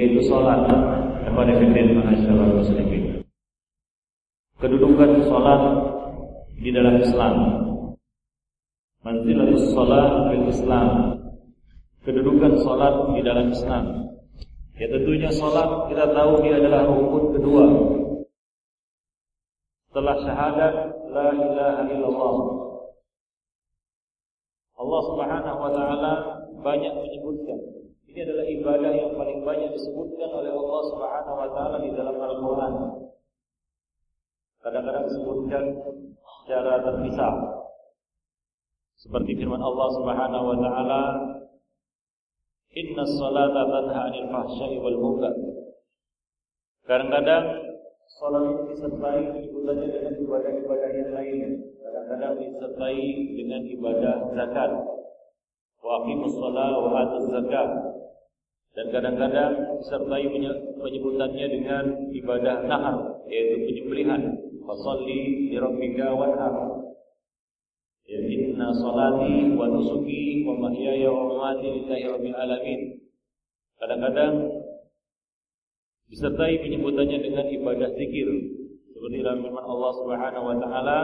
yaitu sholat kepada fitin masyarakat muslimin. Kedudukan sholat di dalam Islam. Manzilatus sholat di Islam. Kedudukan sholat di dalam Islam. Ya tentunya sholat kita tahu dia adalah rukun kedua setelah syahadat la ilaha illallah. Allah Subhanahu wa taala banyak menyebutkan ini adalah ibadah yang paling banyak disebutkan oleh Allah Subhanahu wa taala di dalam Al-Qur'an. Kadang-kadang disebutkan secara terpisah. Seperti firman Allah Subhanahu wa taala, "Inna salata tanha 'anil fahsya'i wal munkar." Kadang-kadang salat itu disertai ibadahnya dengan ibadah-ibadah yang lain. Kadang-kadang disertai dengan ibadah zakat. Wa aqimus shalah wa atuz zakat. Dan kadang-kadang disertai penyebutannya dengan ibadah nahar, yaitu penyembelihan. Fasalli li rabbika wanhar. Ya inna salati wa nusuki wa mahyaya wa mamati lillahi rabbil alamin. Kadang-kadang disertai penyebutannya dengan ibadah zikir seperti dalam firman Allah Subhanahu wa taala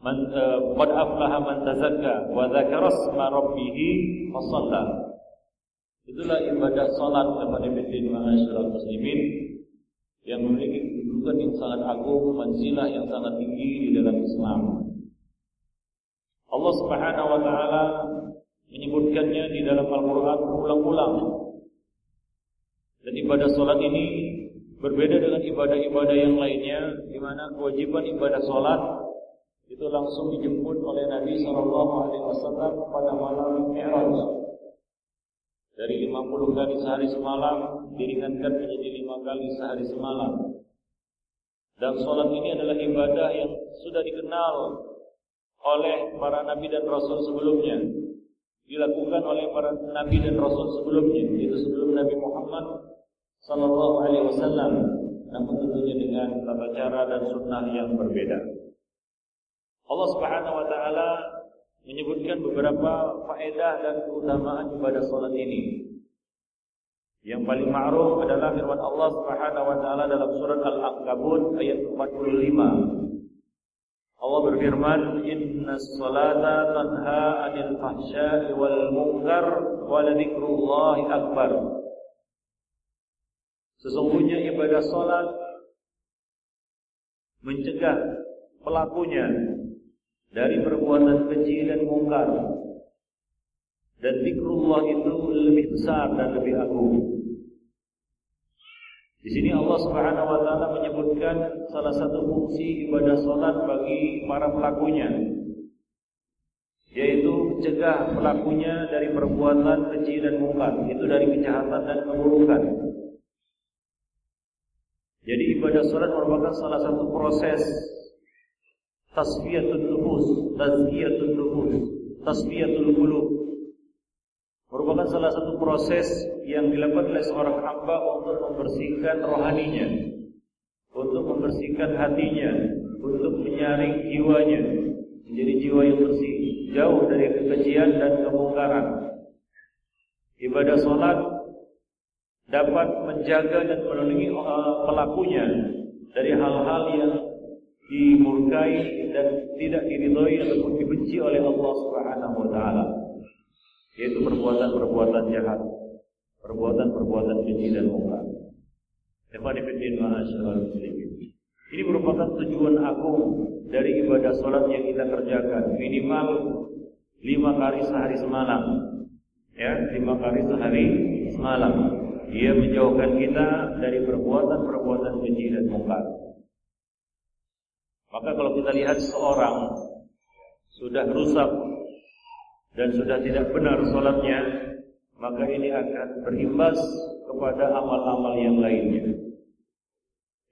man eh, qad aflaha man tazakka wa dzakara asma rabbih fa itulah ibadah salat kepada bidin masyarakat muslimin yang memiliki kedudukan yang sangat agung, manzilah yang sangat tinggi di dalam Islam. Allah Subhanahu wa taala menyebutkannya di dalam Al-Qur'an berulang-ulang dan ibadah solat ini berbeda dengan ibadah-ibadah yang lainnya, di mana kewajiban ibadah solat itu langsung dijemput oleh Nabi Shallallahu Alaihi Wasallam pada malam Mi'raj. Dari 50 kali sehari semalam diringankan menjadi lima kali sehari semalam. Dan solat ini adalah ibadah yang sudah dikenal oleh para nabi dan rasul sebelumnya dilakukan oleh para nabi dan rasul sebelumnya itu sebelum Nabi Muhammad Sallallahu Alaihi Wasallam, namun tentunya dengan tata cara dan sunnah yang berbeda. Allah Subhanahu Wa Taala menyebutkan beberapa faedah dan keutamaan ibadah salat ini. Yang paling ma'ruf adalah firman Allah Subhanahu wa taala dalam surat Al-Ankabut ayat 45. Allah berfirman, "Inna salata tanha 'anil fahsya'i wal munkar wa la akbar." Sesungguhnya ibadah sholat mencegah pelakunya dari perbuatan keji dan mungkar. Dan zikrullah itu lebih besar dan lebih agung. Di sini Allah Subhanahu wa taala menyebutkan salah satu fungsi ibadah salat bagi para pelakunya yaitu mencegah pelakunya dari perbuatan keji dan mungkar, itu dari kejahatan dan keburukan. Jadi ibadah salat merupakan salah satu proses tasfiyatul nufus, tazkiyatul nufus, tasfiyatul qulub. Merupakan salah satu proses yang dilakukan oleh seorang hamba untuk membersihkan rohaninya, untuk membersihkan hatinya, untuk menyaring jiwanya menjadi jiwa yang bersih, jauh dari kekejian dan kemungkaran. Ibadah salat dapat menjaga dan melindungi uh, pelakunya dari hal-hal yang dimurkai dan tidak diridhoi ataupun dibenci oleh Allah Subhanahu wa taala yaitu perbuatan-perbuatan jahat, perbuatan-perbuatan keji dan mungkar. Ini merupakan tujuan agung dari ibadah sholat yang kita kerjakan minimal lima kali sehari semalam, ya lima kali sehari semalam. Dia menjauhkan kita dari perbuatan-perbuatan keji dan mungkar. Maka kalau kita lihat seorang sudah rusak dan sudah tidak benar sholatnya, maka ini akan berimbas kepada amal-amal yang lainnya.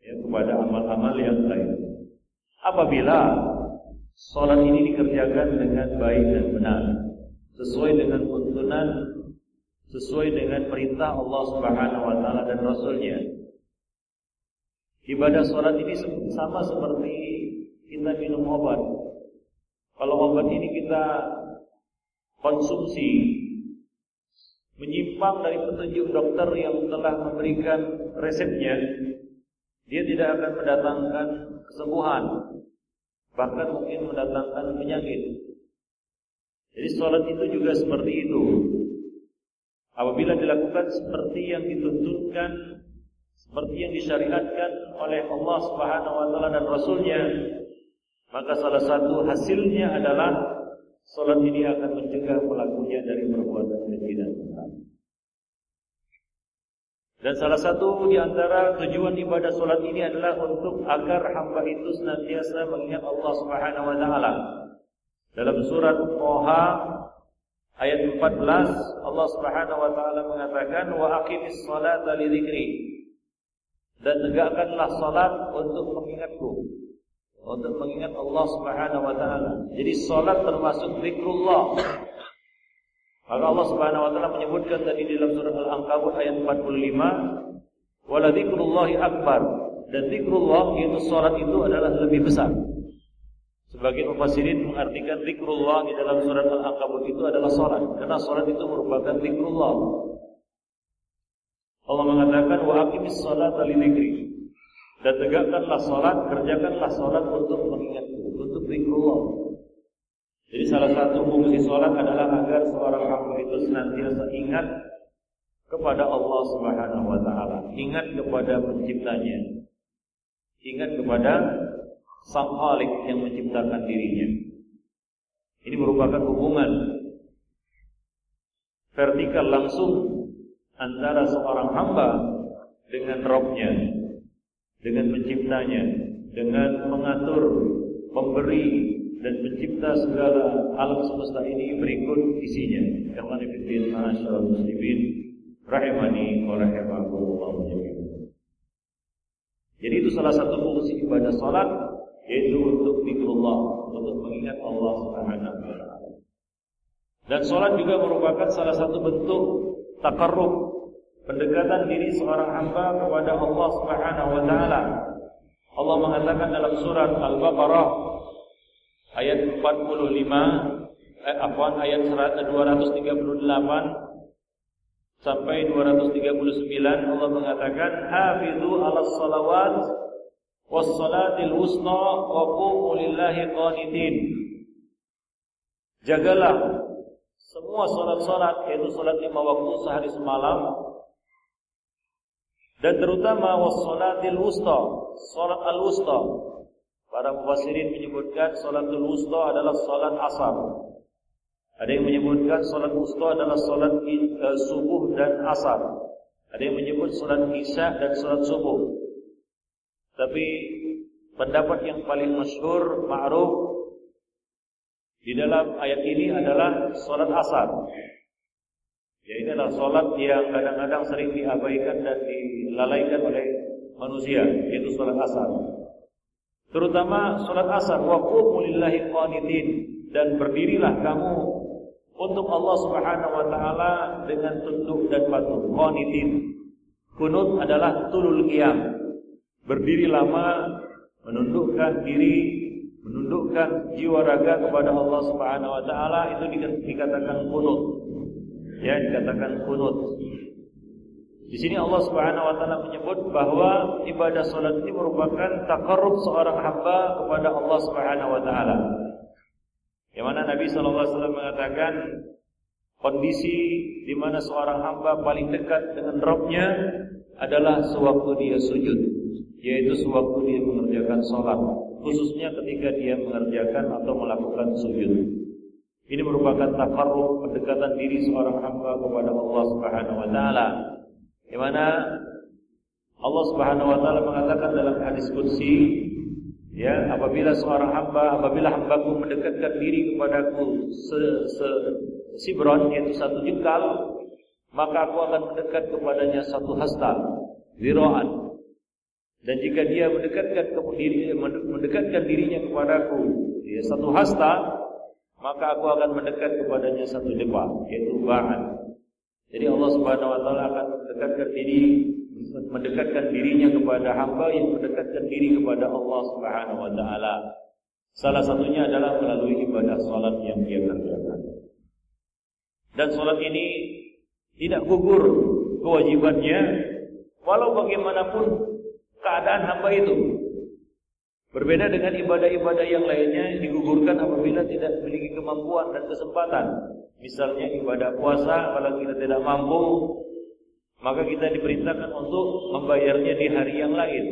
Ya, kepada amal-amal yang lain. Apabila sholat ini dikerjakan dengan baik dan benar, sesuai dengan tuntunan sesuai dengan perintah Allah Subhanahu wa taala dan rasulnya. Ibadah sholat ini sama seperti kita minum obat. Kalau obat ini kita konsumsi menyimpang dari petunjuk dokter yang telah memberikan resepnya, dia tidak akan mendatangkan kesembuhan, bahkan mungkin mendatangkan penyakit. Jadi sholat itu juga seperti itu. Apabila dilakukan seperti yang dituntunkan, seperti yang disyariatkan oleh Allah Subhanahu wa taala dan rasulnya, maka salah satu hasilnya adalah Salat ini akan mencegah pelakunya dari perbuatan keji dan Dan salah satu di antara tujuan ibadah salat ini adalah untuk agar hamba itu senantiasa mengingat Allah Subhanahu wa taala. Dalam surat Thaha ayat 14 Allah Subhanahu wa taala mengatakan wa aqimis salata li Dan tegakkanlah salat untuk mengingatku untuk mengingat Allah Subhanahu wa taala. Jadi salat termasuk zikrullah. Maka Allah Subhanahu wa taala menyebutkan tadi di dalam surah Al-Ankabut ayat 45, "Wala dzikrullahi akbar." Dan zikrullah yaitu salat itu adalah lebih besar. Sebagian mufassirin mengartikan zikrullah di dalam surat Al-Ankabut itu adalah salat karena salat itu merupakan zikrullah. Allah mengatakan wa aqimis salata li dan tegakkanlah salat, kerjakanlah salat untuk mengingatku, untuk zikrullah. Jadi salah satu fungsi salat adalah agar seorang hamba itu senantiasa ingat kepada Allah Subhanahu wa taala, ingat kepada penciptanya. Ingat kepada Sang Khalik yang menciptakan dirinya. Ini merupakan hubungan vertikal langsung antara seorang hamba dengan Robnya dengan menciptanya, dengan mengatur, memberi dan mencipta segala alam semesta ini berikut isinya. Ikhwanifiddin ma'asyarul muslimin rahimani wa rahimakumullah Jadi itu salah satu fungsi ibadah salat yaitu untuk zikrullah, untuk mengingat Allah Subhanahu wa taala. Dan salat juga merupakan salah satu bentuk takarrub pendekatan diri seorang hamba kepada Allah Subhanahu wa taala. Allah mengatakan dalam surat Al-Baqarah ayat 45 eh, afwan ayat 238 sampai 239 Allah mengatakan hafizu 'alas salawat was salatil wusta wa qumu lillahi qanitin. Jagalah semua salat-salat yaitu salat lima waktu sehari semalam dan terutama wassalatil wusta, salat al-wusta. Para mufassirin menyebutkan salatul wusta adalah salat asar. Ada yang menyebutkan salat wusta adalah salat uh, subuh dan asar. Ada yang menyebut salat isya dan salat subuh. Tapi pendapat yang paling masyhur, ma'ruf di dalam ayat ini adalah salat asar. Ya ini adalah solat yang kadang-kadang sering diabaikan dan dilalaikan oleh manusia, yaitu solat asar. Terutama solat asar, waqumu lillahi qanitin dan berdirilah kamu untuk Allah Subhanahu wa taala dengan tunduk dan patuh. Qanitin. Kunut adalah tulul qiyam. Berdiri lama, menundukkan diri, menundukkan jiwa raga kepada Allah Subhanahu wa taala itu dikatakan kunut ya dikatakan kunut. Di sini Allah Subhanahu wa taala menyebut bahwa ibadah salat ini merupakan takarrub seorang hamba kepada Allah Subhanahu wa taala. Yang mana Nabi sallallahu alaihi wasallam mengatakan kondisi di mana seorang hamba paling dekat dengan Rabbnya adalah sewaktu dia sujud, yaitu sewaktu dia mengerjakan salat, khususnya ketika dia mengerjakan atau melakukan sujud. Ini merupakan takarruf pendekatan diri seorang hamba kepada Allah Subhanahu wa taala. Di mana Allah Subhanahu wa taala mengatakan dalam hadis qudsi, ya, apabila seorang hamba, apabila hambaku mendekatkan diri kepadaku se, se sibron yaitu satu jengkal, maka aku akan mendekat kepadanya satu hasta, ziraan. Dan jika dia mendekatkan diri, mendekatkan dirinya kepadaku, ya, satu hasta, maka aku akan mendekat kepadanya satu depa yaitu ba'an. Jadi Allah Subhanahu wa taala akan mendekatkan diri mendekatkan dirinya kepada hamba yang mendekatkan diri kepada Allah Subhanahu wa taala. Salah satunya adalah melalui ibadah salat yang dia kerjakan. Dan salat ini tidak gugur kewajibannya walau bagaimanapun keadaan hamba itu. Berbeda dengan ibadah-ibadah yang lainnya digugurkan apabila tidak memiliki kemampuan dan kesempatan. Misalnya ibadah puasa kalau kita tidak mampu maka kita diperintahkan untuk membayarnya di hari yang lain.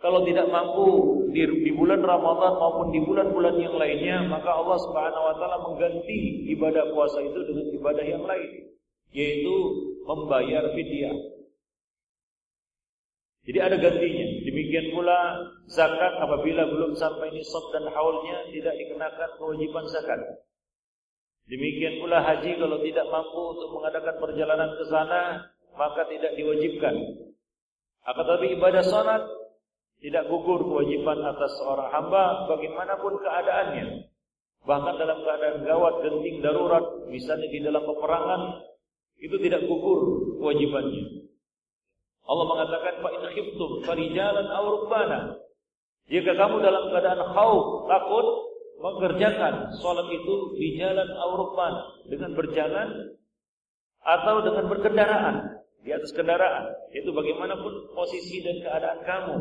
Kalau tidak mampu di, di bulan Ramadan maupun di bulan-bulan yang lainnya, maka Allah Subhanahu wa taala mengganti ibadah puasa itu dengan ibadah yang lain, yaitu membayar fidyah. Jadi ada gantinya. Demikian pula zakat apabila belum sampai nisab dan haulnya tidak dikenakan kewajiban zakat. Demikian pula haji kalau tidak mampu untuk mengadakan perjalanan ke sana maka tidak diwajibkan. Akan tetapi ibadah salat tidak gugur kewajiban atas seorang hamba bagaimanapun keadaannya. Bahkan dalam keadaan gawat, genting, darurat, misalnya di dalam peperangan, itu tidak gugur kewajibannya. Allah mengatakan fa in khiftum farijalan aw. Jika kamu dalam keadaan khauf, takut, mengerjakan salat itu di jalan aw dengan berjalan atau dengan berkendaraan di atas kendaraan. Itu bagaimanapun posisi dan keadaan kamu.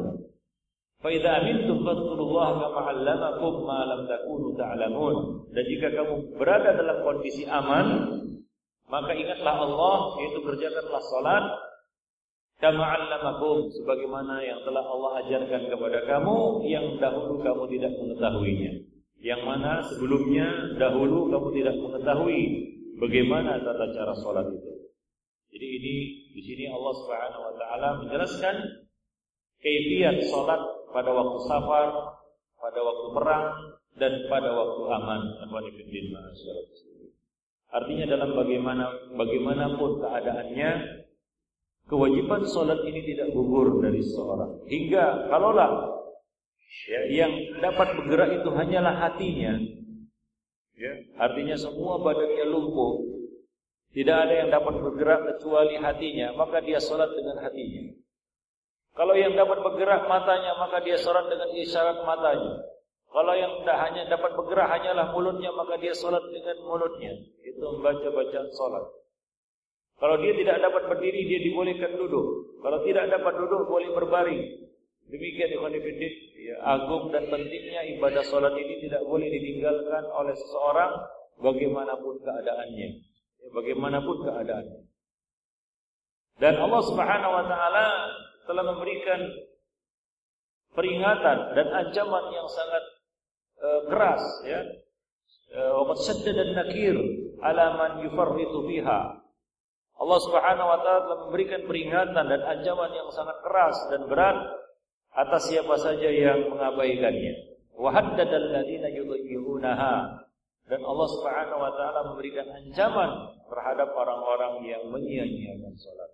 Faidah amintum fadkurullaha kama 'allamakum ma lam takunu ta'lamun. Dan jika kamu berada dalam kondisi aman, maka ingatlah Allah yaitu kerjakanlah salat kama 'allamakum sebagaimana yang telah Allah ajarkan kepada kamu yang dahulu kamu tidak mengetahuinya. Yang mana sebelumnya dahulu kamu tidak mengetahui bagaimana tata cara salat itu. Jadi ini di sini Allah Subhanahu wa taala menjelaskan kaifiat salat pada waktu safar, pada waktu perang dan pada waktu aman. Artinya dalam bagaimana bagaimanapun keadaannya kewajiban sholat ini tidak gugur dari seorang. Hingga kalaulah ya, yang dapat bergerak itu hanyalah hatinya, ya, artinya semua badannya lumpuh, tidak ada yang dapat bergerak kecuali hatinya, maka dia sholat dengan hatinya. Kalau yang dapat bergerak matanya, maka dia sholat dengan isyarat matanya. Kalau yang tidak hanya dapat bergerak hanyalah mulutnya, maka dia sholat dengan mulutnya. Itu membaca bacaan sholat. Kalau dia tidak dapat berdiri, dia dibolehkan duduk. Kalau tidak dapat duduk, boleh berbaring. Demikian Ikhwan ya, agung dan pentingnya ibadah sholat ini tidak boleh ditinggalkan oleh seseorang bagaimanapun keadaannya. Ya, bagaimanapun keadaannya. Dan Allah Subhanahu wa taala telah memberikan peringatan dan ancaman yang sangat uh, keras ya wa sadda dan nakir ala man yufarritu fiha Allah Subhanahu wa taala telah memberikan peringatan dan ancaman yang sangat keras dan berat atas siapa saja yang mengabaikannya wa haddada alladziina yudhiyunaha dan Allah Subhanahu wa taala memberikan ancaman terhadap orang-orang yang menyia-nyiakan salat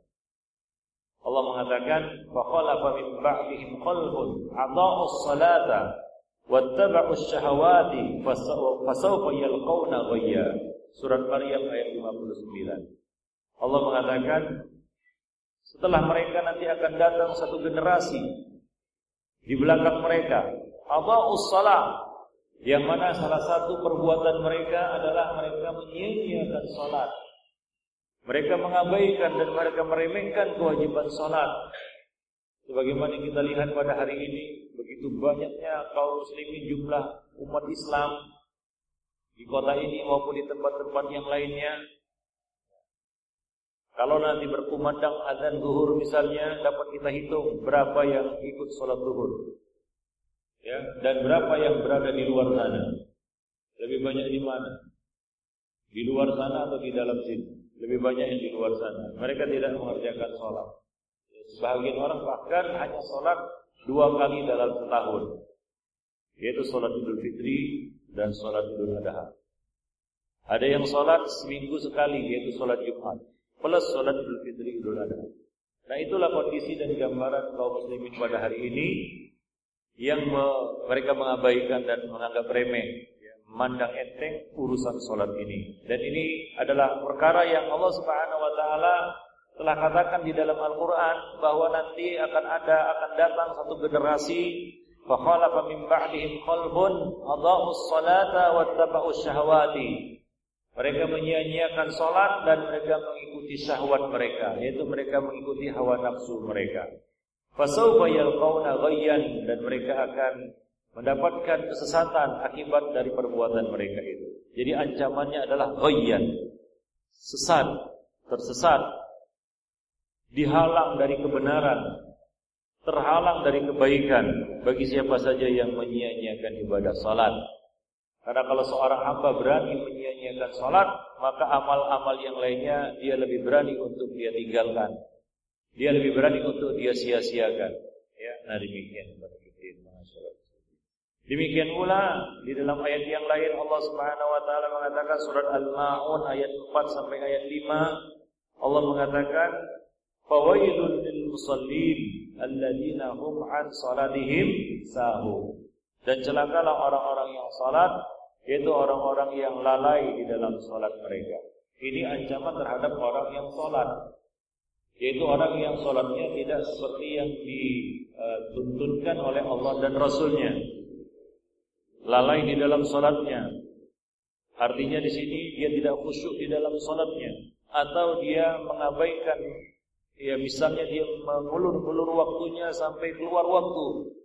Allah mengatakan fa khalafa min ba'dihim khalfun adaa'us salata wattaba'us syahawati fasawfa yalqawna ghayya. Surat Maryam ayat 59. Allah mengatakan setelah mereka nanti akan datang satu generasi di belakang mereka adaa'us salat yang mana salah satu perbuatan mereka adalah mereka menyia-nyiakan salat mereka mengabaikan dan mereka meremehkan kewajiban salat. Sebagaimana kita lihat pada hari ini, begitu banyaknya kaum muslimin jumlah umat Islam di kota ini maupun di tempat-tempat yang lainnya. Kalau nanti berkumandang azan zuhur misalnya dapat kita hitung berapa yang ikut sholat zuhur. Ya, dan berapa yang berada di luar sana. Lebih banyak di mana? Di luar sana atau di dalam sini? Lebih banyak yang di luar sana. Mereka tidak mengerjakan sholat. Sebagian orang bahkan hanya sholat dua kali dalam setahun. Yaitu sholat idul fitri dan sholat idul adha. Ada yang sholat seminggu sekali yaitu sholat Jumat. Plus sholat idul fitri idul adha. Nah itulah kondisi dan gambaran kaum muslimin pada hari ini yang mereka mengabaikan dan menganggap remeh memandang enteng urusan solat ini. Dan ini adalah perkara yang Allah Subhanahu wa taala telah katakan di dalam Al-Qur'an bahwa nanti akan ada akan datang satu generasi khalafa min ba'dihim khalfun adaa'us salata wattaba'us syahawati. Mereka menyia-nyiakan salat dan mereka mengikuti syahwat mereka, yaitu mereka mengikuti hawa nafsu mereka. Fasawfa yalqauna ghayyan dan mereka akan mendapatkan kesesatan akibat dari perbuatan mereka itu. Jadi ancamannya adalah ghayyan. Sesat, tersesat, dihalang dari kebenaran, terhalang dari kebaikan bagi siapa saja yang menyia-nyiakan ibadah salat. Karena kalau seorang hamba berani menyia-nyiakan salat, maka amal-amal yang lainnya dia lebih berani untuk dia tinggalkan. Dia lebih berani untuk dia sia-siakan. Ya, nah demikian Demikian pula di dalam ayat yang lain Allah Subhanahu wa taala mengatakan surat Al-Maun ayat 4 sampai ayat 5 Allah mengatakan fawailul lil musallin alladzina hum an salatihim sahu. Dan celakalah orang-orang yang salat yaitu orang-orang yang lalai di dalam salat mereka. Ini ancaman terhadap orang yang salat. Yaitu orang yang salatnya tidak seperti yang dituntunkan oleh Allah dan Rasulnya. Lalai di dalam salatnya. Artinya di sini dia tidak khusyuk di dalam salatnya atau dia mengabaikan ya misalnya dia mengulur-ulur waktunya sampai keluar waktu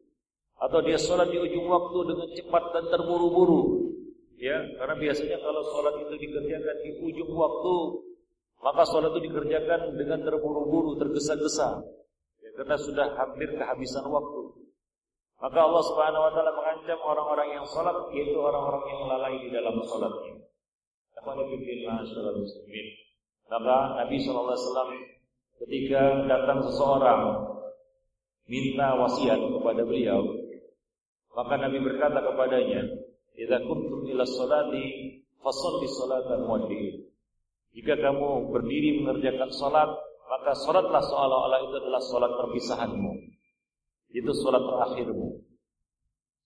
atau dia sholat di ujung waktu dengan cepat dan terburu-buru ya karena biasanya kalau sholat itu dikerjakan di ujung waktu maka sholat itu dikerjakan dengan terburu-buru tergesa-gesa. Ya, karena sudah hampir kehabisan waktu. Maka Allah Subhanahu wa taala mengancam orang-orang yang sholat yaitu orang-orang yang lalai di dalam sholatnya. Maka Nabi Shallallahu Alaihi Wasallam ketika datang seseorang minta wasiat kepada beliau, maka Nabi berkata kepadanya, "Idza kuntum ila sholati fasholli sholatan muaddiin." Jika kamu berdiri mengerjakan salat, maka salatlah seolah-olah itu adalah salat perpisahanmu. Itu salat terakhirmu.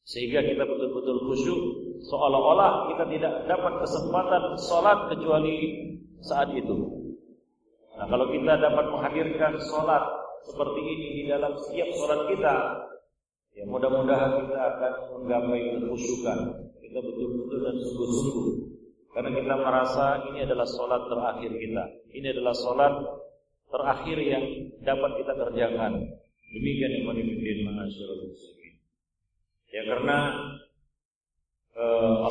Sehingga kita betul-betul khusyuk seolah-olah kita tidak dapat kesempatan salat kecuali saat itu. Nah kalau kita dapat menghadirkan sholat seperti ini di dalam setiap sholat kita, ya mudah-mudahan kita akan menggapai kekhusyukan. Kita betul-betul dan sungguh-sungguh. Karena kita merasa ini adalah sholat terakhir kita. Ini adalah sholat terakhir yang dapat kita kerjakan. Demikian yang menimpiin masyarakat muslimin. Ya karena uh,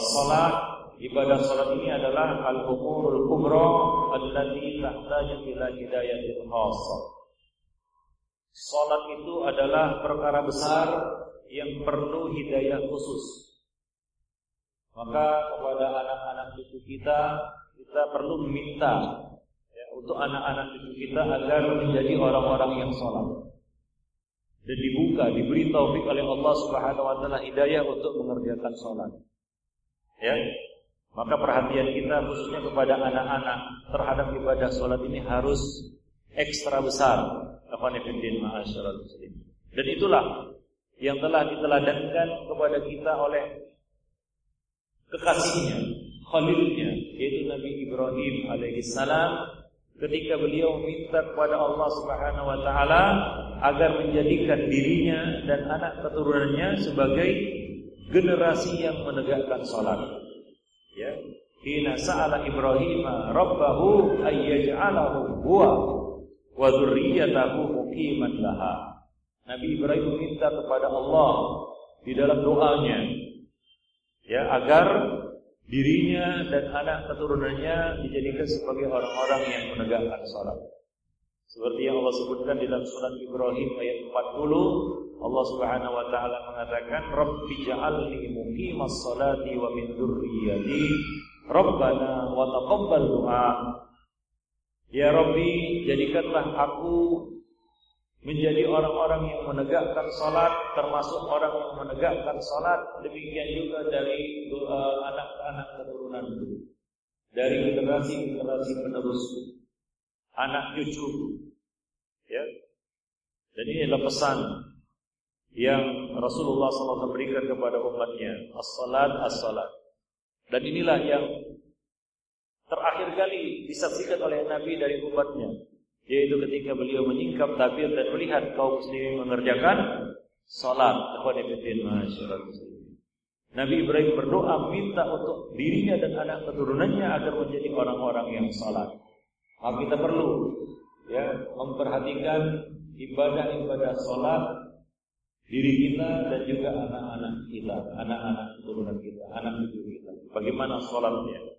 ibadah salat ini adalah al-umurul kubra allati tahtaju ila hidayatil khassah. Salat itu adalah perkara besar yang perlu hidayah khusus. Maka kepada anak-anak cucu kita kita perlu meminta ya, untuk anak-anak cucu kita agar menjadi orang-orang yang salat. Dan dibuka, diberi taufik oleh Allah Subhanahu wa taala hidayah untuk mengerjakan salat. Ya, maka perhatian kita khususnya kepada anak-anak terhadap ibadah sholat ini harus ekstra besar. Dan itulah yang telah diteladankan kepada kita oleh kekasihnya, khalilnya, yaitu Nabi Ibrahim alaihissalam ketika beliau minta kepada Allah Subhanahu wa taala agar menjadikan dirinya dan anak keturunannya sebagai generasi yang menegakkan salat. Ya, hina sa'ala Ibrahim rabbahu ayyaj'alahu huwa wa dzurriyyatahu muqiman laha. Nabi Ibrahim meminta kepada Allah di dalam doanya ya agar dirinya dan anak keturunannya dijadikan sebagai orang-orang yang menegakkan salat. Seperti yang Allah sebutkan di dalam surat Ibrahim ayat 40, Allah Subhanahu wa taala mengatakan, "Rabbi ja'alni muqimas salati wa min dzurriyyati, Rabbana wa taqabbal du'a." Ya Rabbi, jadikanlah aku menjadi orang-orang yang menegakkan salat termasuk orang yang menegakkan salat demikian juga dari anak-anak keturunanku dari generasi-generasi penerusku anak cucu. Ya. Dan ini adalah pesan yang Rasulullah SAW berikan kepada umatnya, as-salat, as-salat. Dan inilah yang terakhir kali disaksikan oleh Nabi dari umatnya, yaitu ketika beliau menyingkap tabir dan melihat kaum muslimin mengerjakan salat. Nabi Ibrahim berdoa minta untuk dirinya dan anak keturunannya agar menjadi orang-orang yang salat. Maka kita perlu ya memperhatikan ibadah-ibadah sholat diri kita dan juga anak-anak kita, anak-anak keturunan kita, anak cucu kita. Bagaimana sholatnya?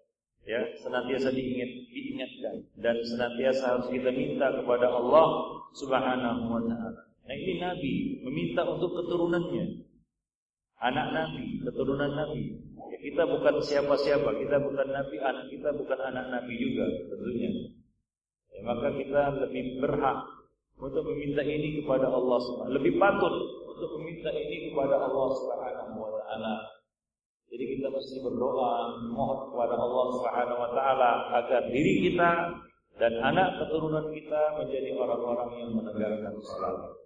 Ya, senantiasa diingat, diingatkan dan senantiasa harus kita minta kepada Allah Subhanahu wa taala. Nah, ini Nabi meminta untuk keturunannya. Anak Nabi, keturunan Nabi. Ya, kita bukan siapa-siapa, kita bukan Nabi, anak kita bukan anak Nabi juga tentunya. Ya, maka kita lebih berhak untuk meminta ini kepada Allah SWT. Lebih patut untuk meminta ini kepada Allah Subhanahu wa taala. Jadi kita mesti berdoa mohon kepada Allah Subhanahu wa taala agar diri kita dan anak keturunan kita menjadi orang-orang yang menegakkan salat.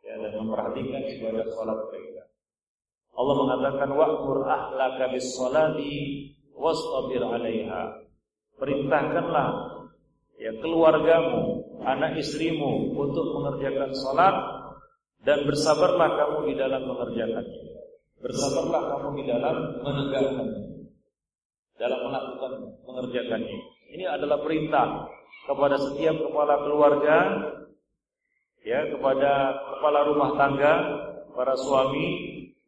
Ya, dan memperhatikan ibadah salat mereka. Allah mengatakan wa'mur ahlaka bis salati wastabir 'alaiha. Perintahkanlah ya keluargamu, anak istrimu untuk mengerjakan salat dan bersabarlah kamu di dalam mengerjakannya. Bersabarlah kamu di dalam menegakkannya. Dalam melakukan mengerjakannya. Ini adalah perintah kepada setiap kepala keluarga ya, kepada kepala rumah tangga, para suami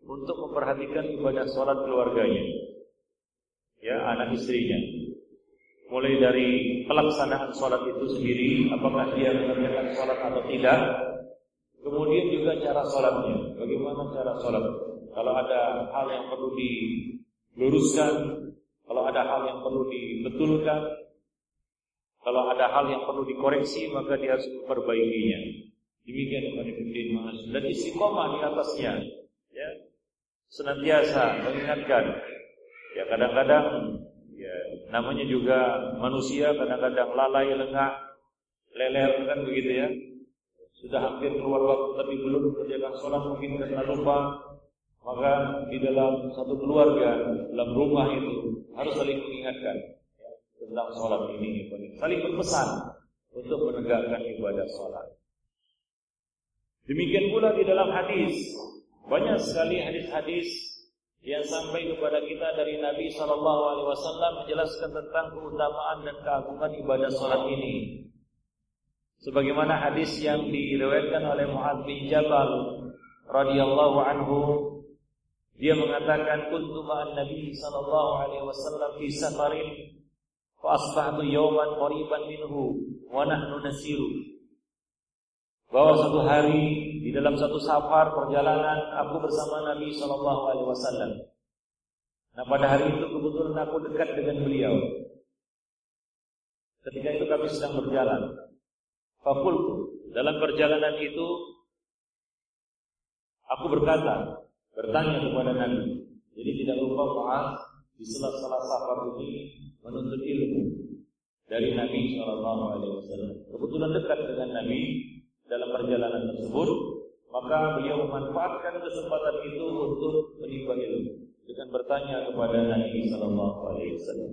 untuk memperhatikan ibadah sholat keluarganya. Ya, anak istrinya. Mulai dari pelaksanaan sholat itu sendiri, apakah dia mengerjakan sholat atau tidak, Kemudian juga cara sholatnya. Bagaimana cara sholat? Kalau ada hal yang perlu diluruskan, kalau ada hal yang perlu dibetulkan, kalau ada hal yang perlu dikoreksi, maka dia harus memperbaikinya. Demikian kepada Ibn Mas dan istiqomah di atasnya. Ya, senantiasa mengingatkan. Ya kadang-kadang ya namanya juga manusia kadang-kadang lalai lengah, leler kan begitu ya sudah hampir keluar waktu tapi belum mengerjakan sholat mungkin karena lupa maka di dalam satu keluarga dalam rumah itu harus saling mengingatkan tentang sholat ini saling berpesan untuk menegakkan ibadah sholat. Demikian pula di dalam hadis. Banyak sekali hadis-hadis yang sampai kepada kita dari Nabi Shallallahu Alaihi Wasallam menjelaskan tentang keutamaan dan keagungan ibadah sholat ini. Sebagaimana hadis yang diriwayatkan oleh Muadz bin Jabal radhiyallahu anhu dia mengatakan kuntu ma'an nabi sallallahu alaihi wasallam fi safarin fa asbahtu yawman qariban minhu wa nahnu nasiru. Bahwa satu hari di dalam satu safar perjalanan aku bersama Nabi sallallahu alaihi wasallam. Nah pada hari itu kebetulan aku dekat dengan beliau. Ketika itu kami sedang berjalan. Fakultu dalam perjalanan itu aku berkata, bertanya kepada Nabi. Jadi tidak lupa Mu'az di sela-sela safar ini menuntut ilmu dari Nabi Shallallahu Alaihi Wasallam. Kebetulan dekat dengan Nabi dalam perjalanan tersebut, maka beliau memanfaatkan kesempatan itu untuk menimba ilmu dengan bertanya kepada Nabi Shallallahu Alaihi Wasallam.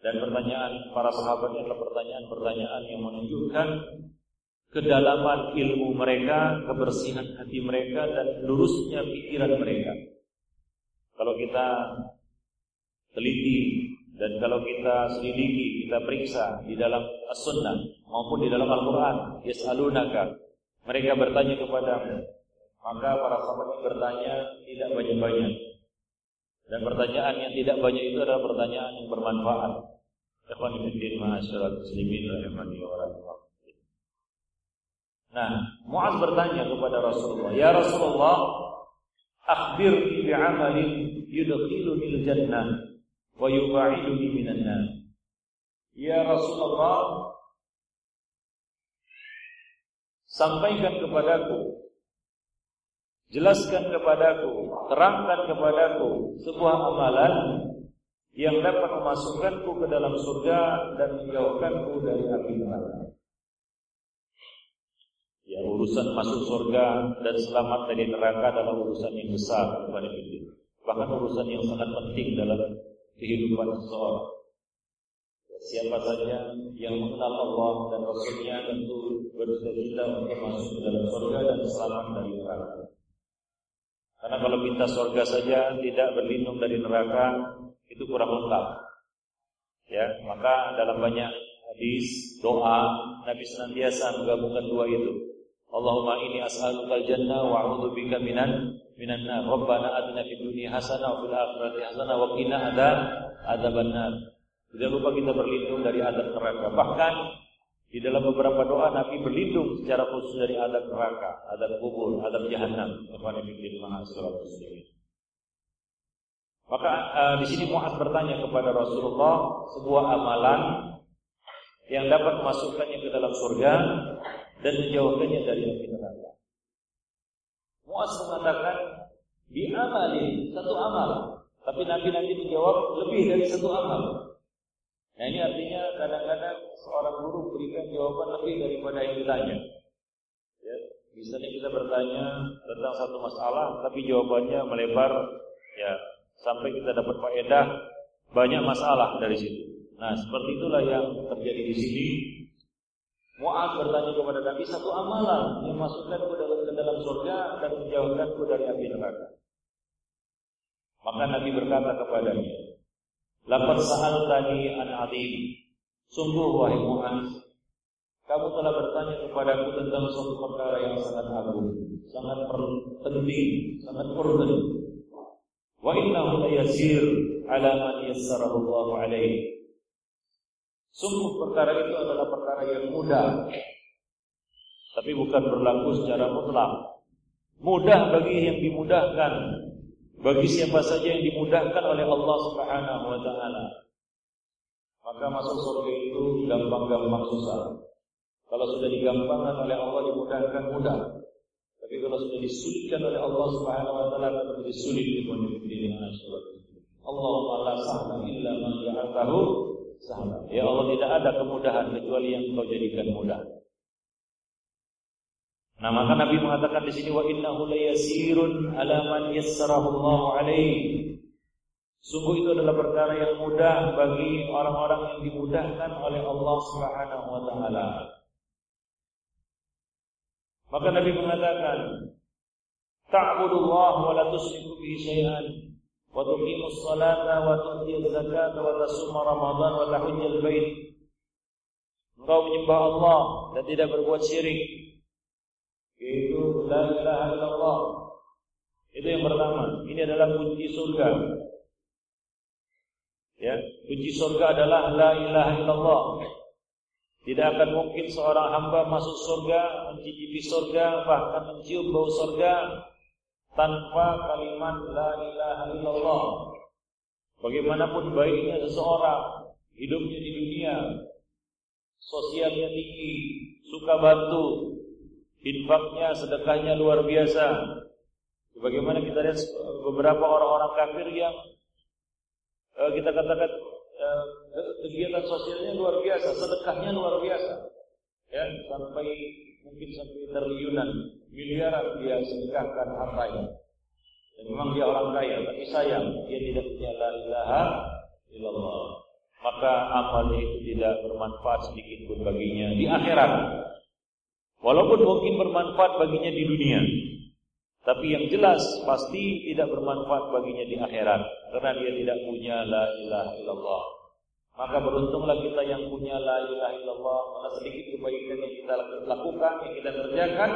Dan pertanyaan para sahabat adalah pertanyaan-pertanyaan yang menunjukkan kedalaman ilmu mereka, kebersihan hati mereka, dan lurusnya pikiran mereka. Kalau kita teliti dan kalau kita selidiki, kita periksa di dalam as-sunnah maupun di dalam Al-Quran, yas'alunaka, mereka bertanya kepada maka para sahabat bertanya tidak banyak-banyak. Dan pertanyaan yang tidak banyak itu adalah pertanyaan yang bermanfaat. Ikhwan fillah ma'asyiral muslimin rahimani wa. Nah, Muaz bertanya kepada Rasulullah, "Ya Rasulullah, akhbirni bi'amalin yudkhiluni al-jannah wa yub'iduni minan nar." Ya Rasulullah, sampaikan kepadaku Jelaskan kepadaku, terangkan kepadaku sebuah amalan yang dapat memasukkanku ke dalam surga dan menjauhkanku dari api neraka. Ya urusan masuk surga dan selamat dari neraka adalah urusan yang besar kepada kita. Bahkan urusan yang sangat penting dalam kehidupan seseorang. Ya, siapa saja yang mengenal Allah dan Rasulnya tentu bercita-cita untuk masuk ke dalam surga dan selamat dari neraka. Karena kalau minta surga saja tidak berlindung dari neraka itu kurang lengkap. Ya, maka dalam banyak hadis, doa, Nabi senantiasa menggabungkan dua itu. Allahumma inni as'aluka al-jannah wa a'udzu bika minan minan nar. Rabbana atina fid dunya hasanah wa fil akhirati hasanah wa qina adzaban nar. Tidak lupa kita berlindung dari adab neraka. Bahkan di dalam beberapa doa Nabi berlindung secara khusus dari adab neraka, adab kubur, adab jahanam. Maka uh, di sini Muaz bertanya kepada Rasulullah sebuah amalan yang dapat memasukkannya ke dalam surga dan menjauhkannya dari api neraka. Muaz mengatakan di amalin satu amal, tapi Nabi nanti menjawab lebih dari satu amal. Nah ini artinya kadang-kadang seorang guru berikan jawaban lebih daripada yang ditanya. Ya, misalnya kita bertanya tentang satu masalah, tapi jawabannya melebar, ya sampai kita dapat faedah banyak masalah dari situ. Nah seperti itulah yang terjadi di sini. Mu'ad bertanya kepada Nabi satu amalan yang masukkanku ke dalam surga dan menjauhkanku dari api neraka. Maka Nabi berkata kepadanya, Laqad sa'altani an adim. Sungguh wahai Mu'az, kamu telah bertanya kepadaku tentang suatu perkara yang sangat agung, sangat penting, sangat urgent. Wa innahu la yasir ala man yassarahu Allah alaihi. Sungguh perkara itu adalah perkara yang mudah. Tapi bukan berlaku secara mutlak. Mudah bagi yang dimudahkan bagi siapa saja yang dimudahkan oleh Allah Subhanahu wa taala. Maka masuk surga itu gampang-gampang susah. Kalau sudah digampangkan oleh Allah dimudahkan mudah. Tapi kalau sudah disulitkan oleh Allah Subhanahu wa taala akan menjadi sulit di dunia Allah la sahla illa man ja'altahu sahla. Ya Allah tidak ada kemudahan kecuali yang Kau jadikan mudah. Nah, maka Nabi mengatakan di sini wa innahu layasirun ala man yassarahu Allah alaihi. Sungguh itu adalah perkara yang mudah bagi orang-orang yang dimudahkan oleh Allah Subhanahu wa taala. Maka Nabi mengatakan, "Ta'budullah wa la tusyriku bihi syai'an tu'ti zakata wa tasum Ramadan wa tahujjal bait." Engkau menyembah Allah dan tidak berbuat syirik yaitu la ilaha illallah. Itu yang pertama. Ini adalah kunci surga. Ya, kunci surga adalah la ilaha illallah. Tidak akan mungkin seorang hamba masuk surga, mencicipi surga, bahkan mencium bau surga tanpa kalimat la ilaha illallah. Bagaimanapun baiknya seseorang, hidupnya di dunia, sosialnya tinggi, suka bantu, infaknya, sedekahnya luar biasa. Bagaimana kita lihat beberapa orang-orang kafir yang uh, kita katakan uh, kegiatan sosialnya luar biasa, sedekahnya luar biasa. Ya, sampai mungkin sampai triliunan, miliaran dia sedekahkan hartanya. Dan memang dia orang kaya, tapi sayang dia tidak punya la ilaha illallah. Maka amalnya itu tidak bermanfaat sedikit pun baginya di akhirat. Walaupun mungkin bermanfaat baginya di dunia. Tapi yang jelas pasti tidak bermanfaat baginya di akhirat. Karena dia tidak punya la ilaha illallah. Maka beruntunglah kita yang punya la ilaha illallah. Maka sedikit kebaikan yang kita lakukan, yang kita kerjakan.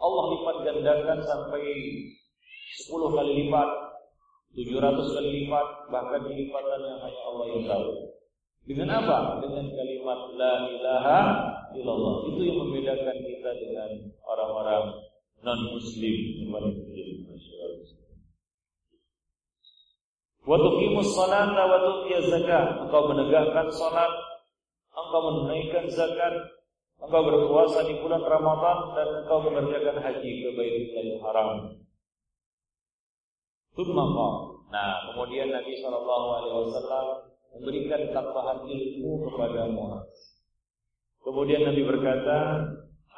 Allah lipat gandakan sampai 10 kali lipat. 700 kali lipat. Bahkan lipatan yang hanya Allah yang tahu. Dengan apa? Dengan kalimat la ilaha illallah. Itu yang membedakan kita dengan orang-orang non muslim Wa tuqimus salata wa tu'tiyaz zakat. Engkau menegakkan salat, engkau menunaikan zakat, engkau berpuasa di bulan Ramadan dan engkau mengerjakan haji ke Baitullah Haram. Tsumma Nah, kemudian Nabi sallallahu alaihi wasallam memberikan tambahan ilmu kepada Muaz. Kemudian Nabi berkata,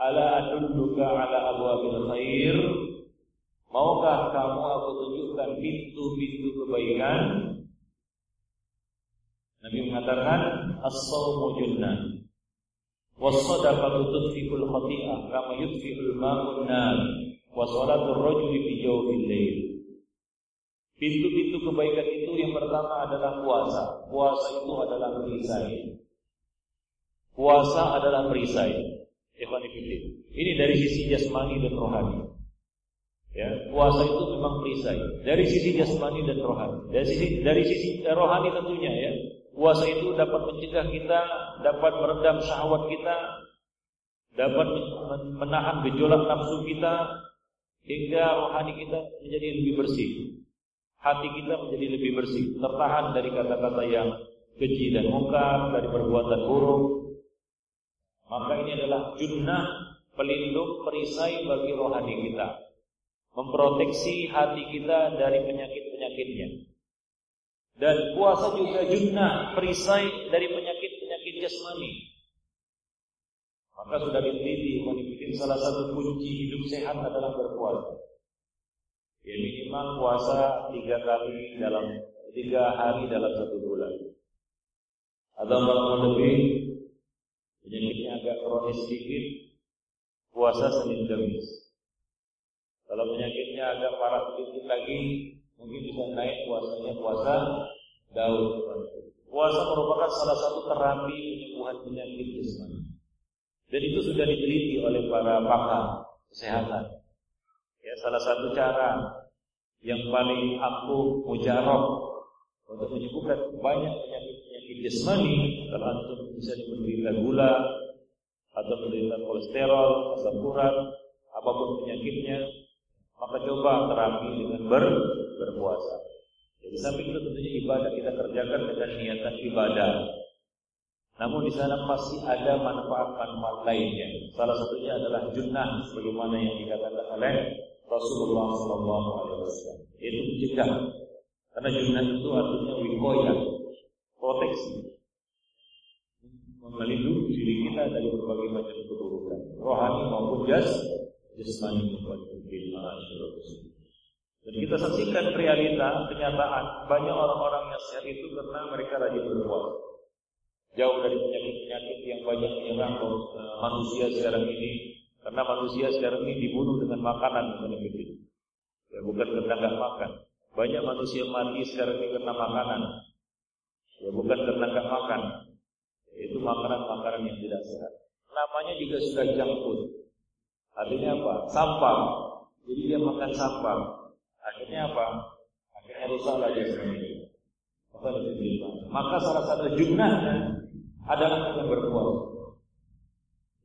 "Ala adulluka ala abwabil khair?" Maukah kamu aku tunjukkan pintu-pintu kebaikan? Nabi mengatakan, "As-shawmu junnah." Was-sadaqatu tudfi'ul khati'ah kama yudfi'ul ma'un nar wa salatul rajuli fi jawfil. Pintu-pintu kebaikan itu yang pertama adalah puasa. Puasa itu adalah perisai. Puasa adalah perisai. Ini dari sisi jasmani dan rohani. Ya, puasa itu memang perisai dari sisi jasmani dan rohani. Dari sisi dari sisi eh, rohani tentunya ya. Puasa itu dapat mencegah kita, dapat meredam syahwat kita, dapat menahan gejolak nafsu kita hingga rohani kita menjadi lebih bersih. Hati kita menjadi lebih bersih, tertahan dari kata-kata yang keji dan mungkar, dari perbuatan buruk. Maka ini adalah junnah pelindung perisai bagi rohani kita. Memproteksi hati kita dari penyakit-penyakitnya. Dan puasa juga junnah perisai dari penyakit-penyakit jasmani. Maka sudah diteliti menipin salah satu kunci hidup sehat adalah berpuasa. Ya minimal puasa tiga kali dalam tiga hari dalam satu bulan. Atau kalau lebih penyakitnya agak kronis sedikit, puasa Senin Kamis. Kalau penyakitnya agak parah sedikit lagi, mungkin bisa naik puasanya puasa Daud. Puasa merupakan salah satu terapi penyembuhan penyakit jasmani. Dan itu sudah diteliti oleh para pakar kesehatan. Ya, salah satu cara yang paling ampuh mujarab untuk menyembuhkan banyak penyakit-penyakit jasmani antum bisa menderita gula atau menderita kolesterol, asam urat, apa pun penyakitnya, maka coba terapi dengan ber, berpuasa. Jadi samping itu tentunya ibadah kita kerjakan dengan niatan ibadah. Namun di sana pasti ada manfaat-manfaat lainnya. Salah satunya adalah junnah sebagaimana yang dikatakan oleh Rasulullah SAW. Itu mencegah. Karena junnah itu artinya wikoya, proteksi, melindungi diri kita dari berbagai macam keburukan, rohani maupun jas, jasmani maupun dan kita saksikan realita, kenyataan banyak orang-orang yang sehat itu karena mereka rajin berpuasa. Jauh dari penyakit-penyakit yang banyak menyerang eh, manusia sekarang ini, karena manusia sekarang ini dibunuh dengan makanan bukan begitu. Ya, bukan karena nggak makan. Banyak manusia mati sekarang ini karena makanan. Ya, bukan karena nggak makan. Itu makanan-makanan yang tidak sehat. Namanya juga sudah food. Artinya apa? Sampah. Jadi dia makan sampah. Akhirnya apa? Akhirnya rusak lagi semuanya. Maka salah satu jumlahnya adalah dengan berpuasa.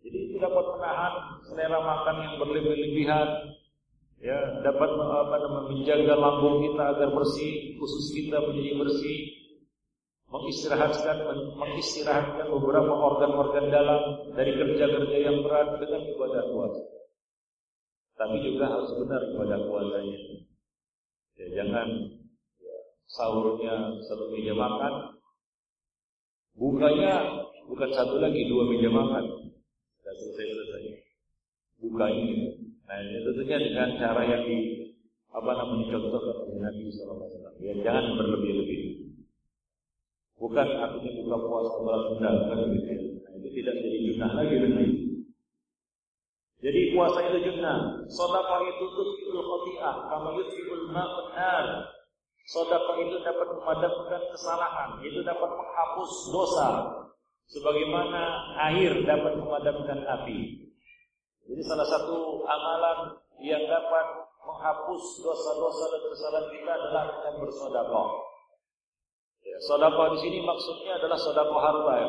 Jadi itu dapat menahan selera makan yang berlebih-lebihan, ya dapat apa namanya menjaga lambung kita agar bersih, khusus kita menjadi bersih, mengistirahatkan mengistirahatkan beberapa organ-organ dalam dari kerja-kerja yang berat dengan ibadah puasa. Tapi juga harus benar ibadah puasanya. Ya, jangan ya, sahurnya satu meja makan, bukanya bukan satu lagi dua meja makan, sudah selesai selesai. Bukanya, nah ini tentunya dengan cara yang di apa namanya contoh oleh Nabi Sallallahu Ya jangan berlebih-lebih. Bukan artinya buka puasa balas dendam kan begitu. Nah, itu tidak jadi junah lagi dengan itu. Jadi puasa itu junnah. Sedekah itu tutfiul khati'ah, kama yutfiul ma'un nar. Sedekah itu dapat memadamkan kesalahan, itu dapat menghapus dosa. Sebagaimana air dapat memadamkan api. Jadi salah satu amalan yang dapat menghapus dosa-dosa dan kesalahan kita adalah dengan bersedekah. Ya, sedekah di sini maksudnya adalah sedekah harta ya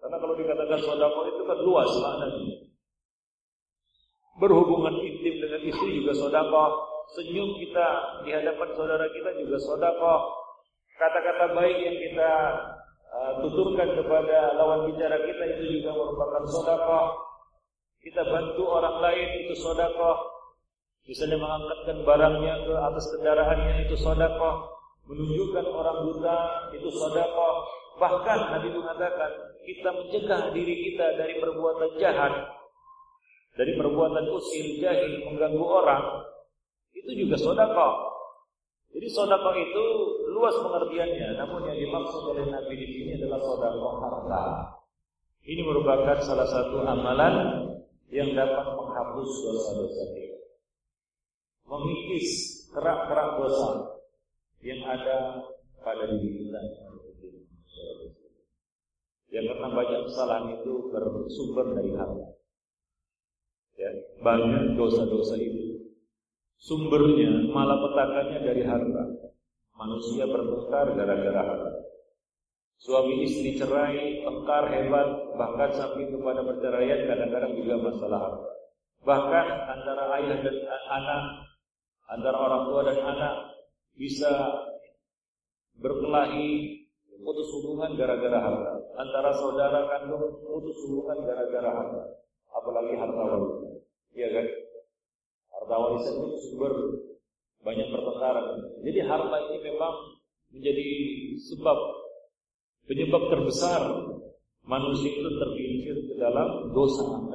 Karena kalau dikatakan sedekah itu kan luas maknanya berhubungan intim dengan istri juga sodakoh, senyum kita di hadapan saudara kita juga sodakoh, kata-kata baik yang kita uh, tuturkan kepada lawan bicara kita itu juga merupakan sodakoh, kita bantu orang lain itu sodakoh, misalnya mengangkatkan barangnya ke atas kendaraannya itu sodakoh, menunjukkan orang buta itu sodakoh, bahkan Nabi mengatakan kita mencegah diri kita dari perbuatan jahat dari perbuatan usil jahil mengganggu orang itu juga sodako. Jadi sodako itu luas pengertiannya, namun yang dimaksud oleh Nabi di sini adalah sodako harta. Ini merupakan salah satu amalan yang dapat menghapus dosa-dosa kita, mengikis kerak-kerak dosa yang ada pada diri kita. Ya karena banyak kesalahan itu bersumber dari harta. Ya, banyak dosa-dosa itu sumbernya malah petakannya dari harta. Manusia bertengkar gara-gara harta. Suami istri cerai, tengkar hebat, bahkan sampai kepada perceraian kadang-kadang juga masalah harta. Bahkan antara ayah dan anak, antara orang tua dan anak bisa berkelahi putus hubungan gara-gara harta. Antara saudara kandung putus hubungan gara-gara harta. Apalagi harta warisan. Iya kan? Harta warisan itu sumber banyak pertengkaran. Jadi harta ini memang menjadi sebab penyebab terbesar manusia itu tergelincir ke dalam dosa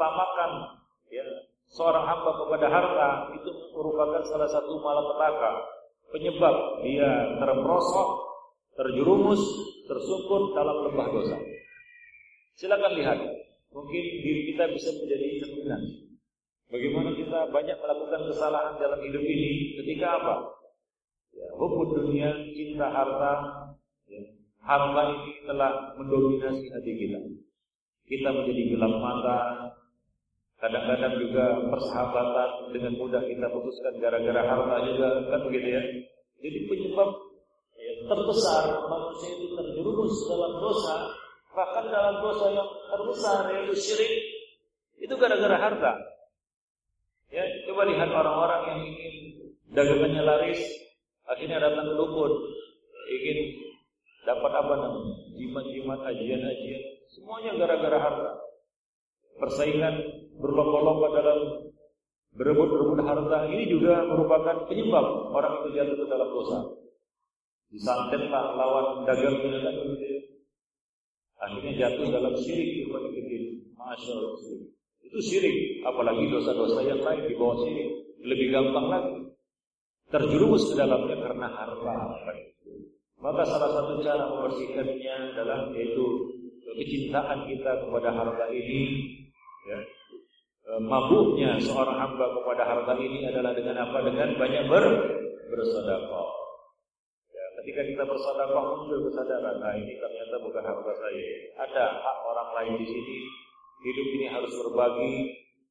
ketamakan ya seorang hamba kepada harta itu merupakan salah satu malapetaka penyebab dia terperosok, terjerumus, tersungkur dalam lembah dosa. Silakan lihat, mungkin diri kita bisa menjadi cerminan. Bagaimana kita banyak melakukan kesalahan dalam hidup ini ketika apa? Ya, hubud dunia, cinta harta, ya, harta ini telah mendominasi hati kita. Kita menjadi gelap mata, Kadang-kadang juga persahabatan dengan mudah kita putuskan gara-gara harta juga kan begitu ya. Jadi penyebab ya, terbesar manusia itu terjerumus dalam dosa, bahkan dalam dosa yang terbesar yaitu syirik itu gara-gara harta. Ya, coba lihat orang-orang yang ingin dagangannya laris, akhirnya datang ke dukun, ingin dapat apa namanya? Jimat-jimat, ajian-ajian, semuanya gara-gara harta. Persaingan berlomba-lomba dalam berebut-rebut harta ini juga merupakan penyebab orang itu jatuh ke dalam dosa. Disantetlah lawan dagangnya kan begitu. Akhirnya jatuh dalam syirik kita. Masya Allah. Itu syirik, apalagi dosa-dosa yang lain di bawah syirik. Lebih gampang lagi. Terjerumus ke dalamnya karena harta. Maka salah satu cara membersihkannya adalah yaitu kecintaan kita kepada harta ini ya, E, mabuknya seorang hamba kepada harta ini adalah dengan apa? Dengan banyak ber bersedekah. Ya, ketika kita bersedekah muncul kesadaran, nah ini bukan harta saya. Ada hak orang lain di sini. Hidup ini harus berbagi.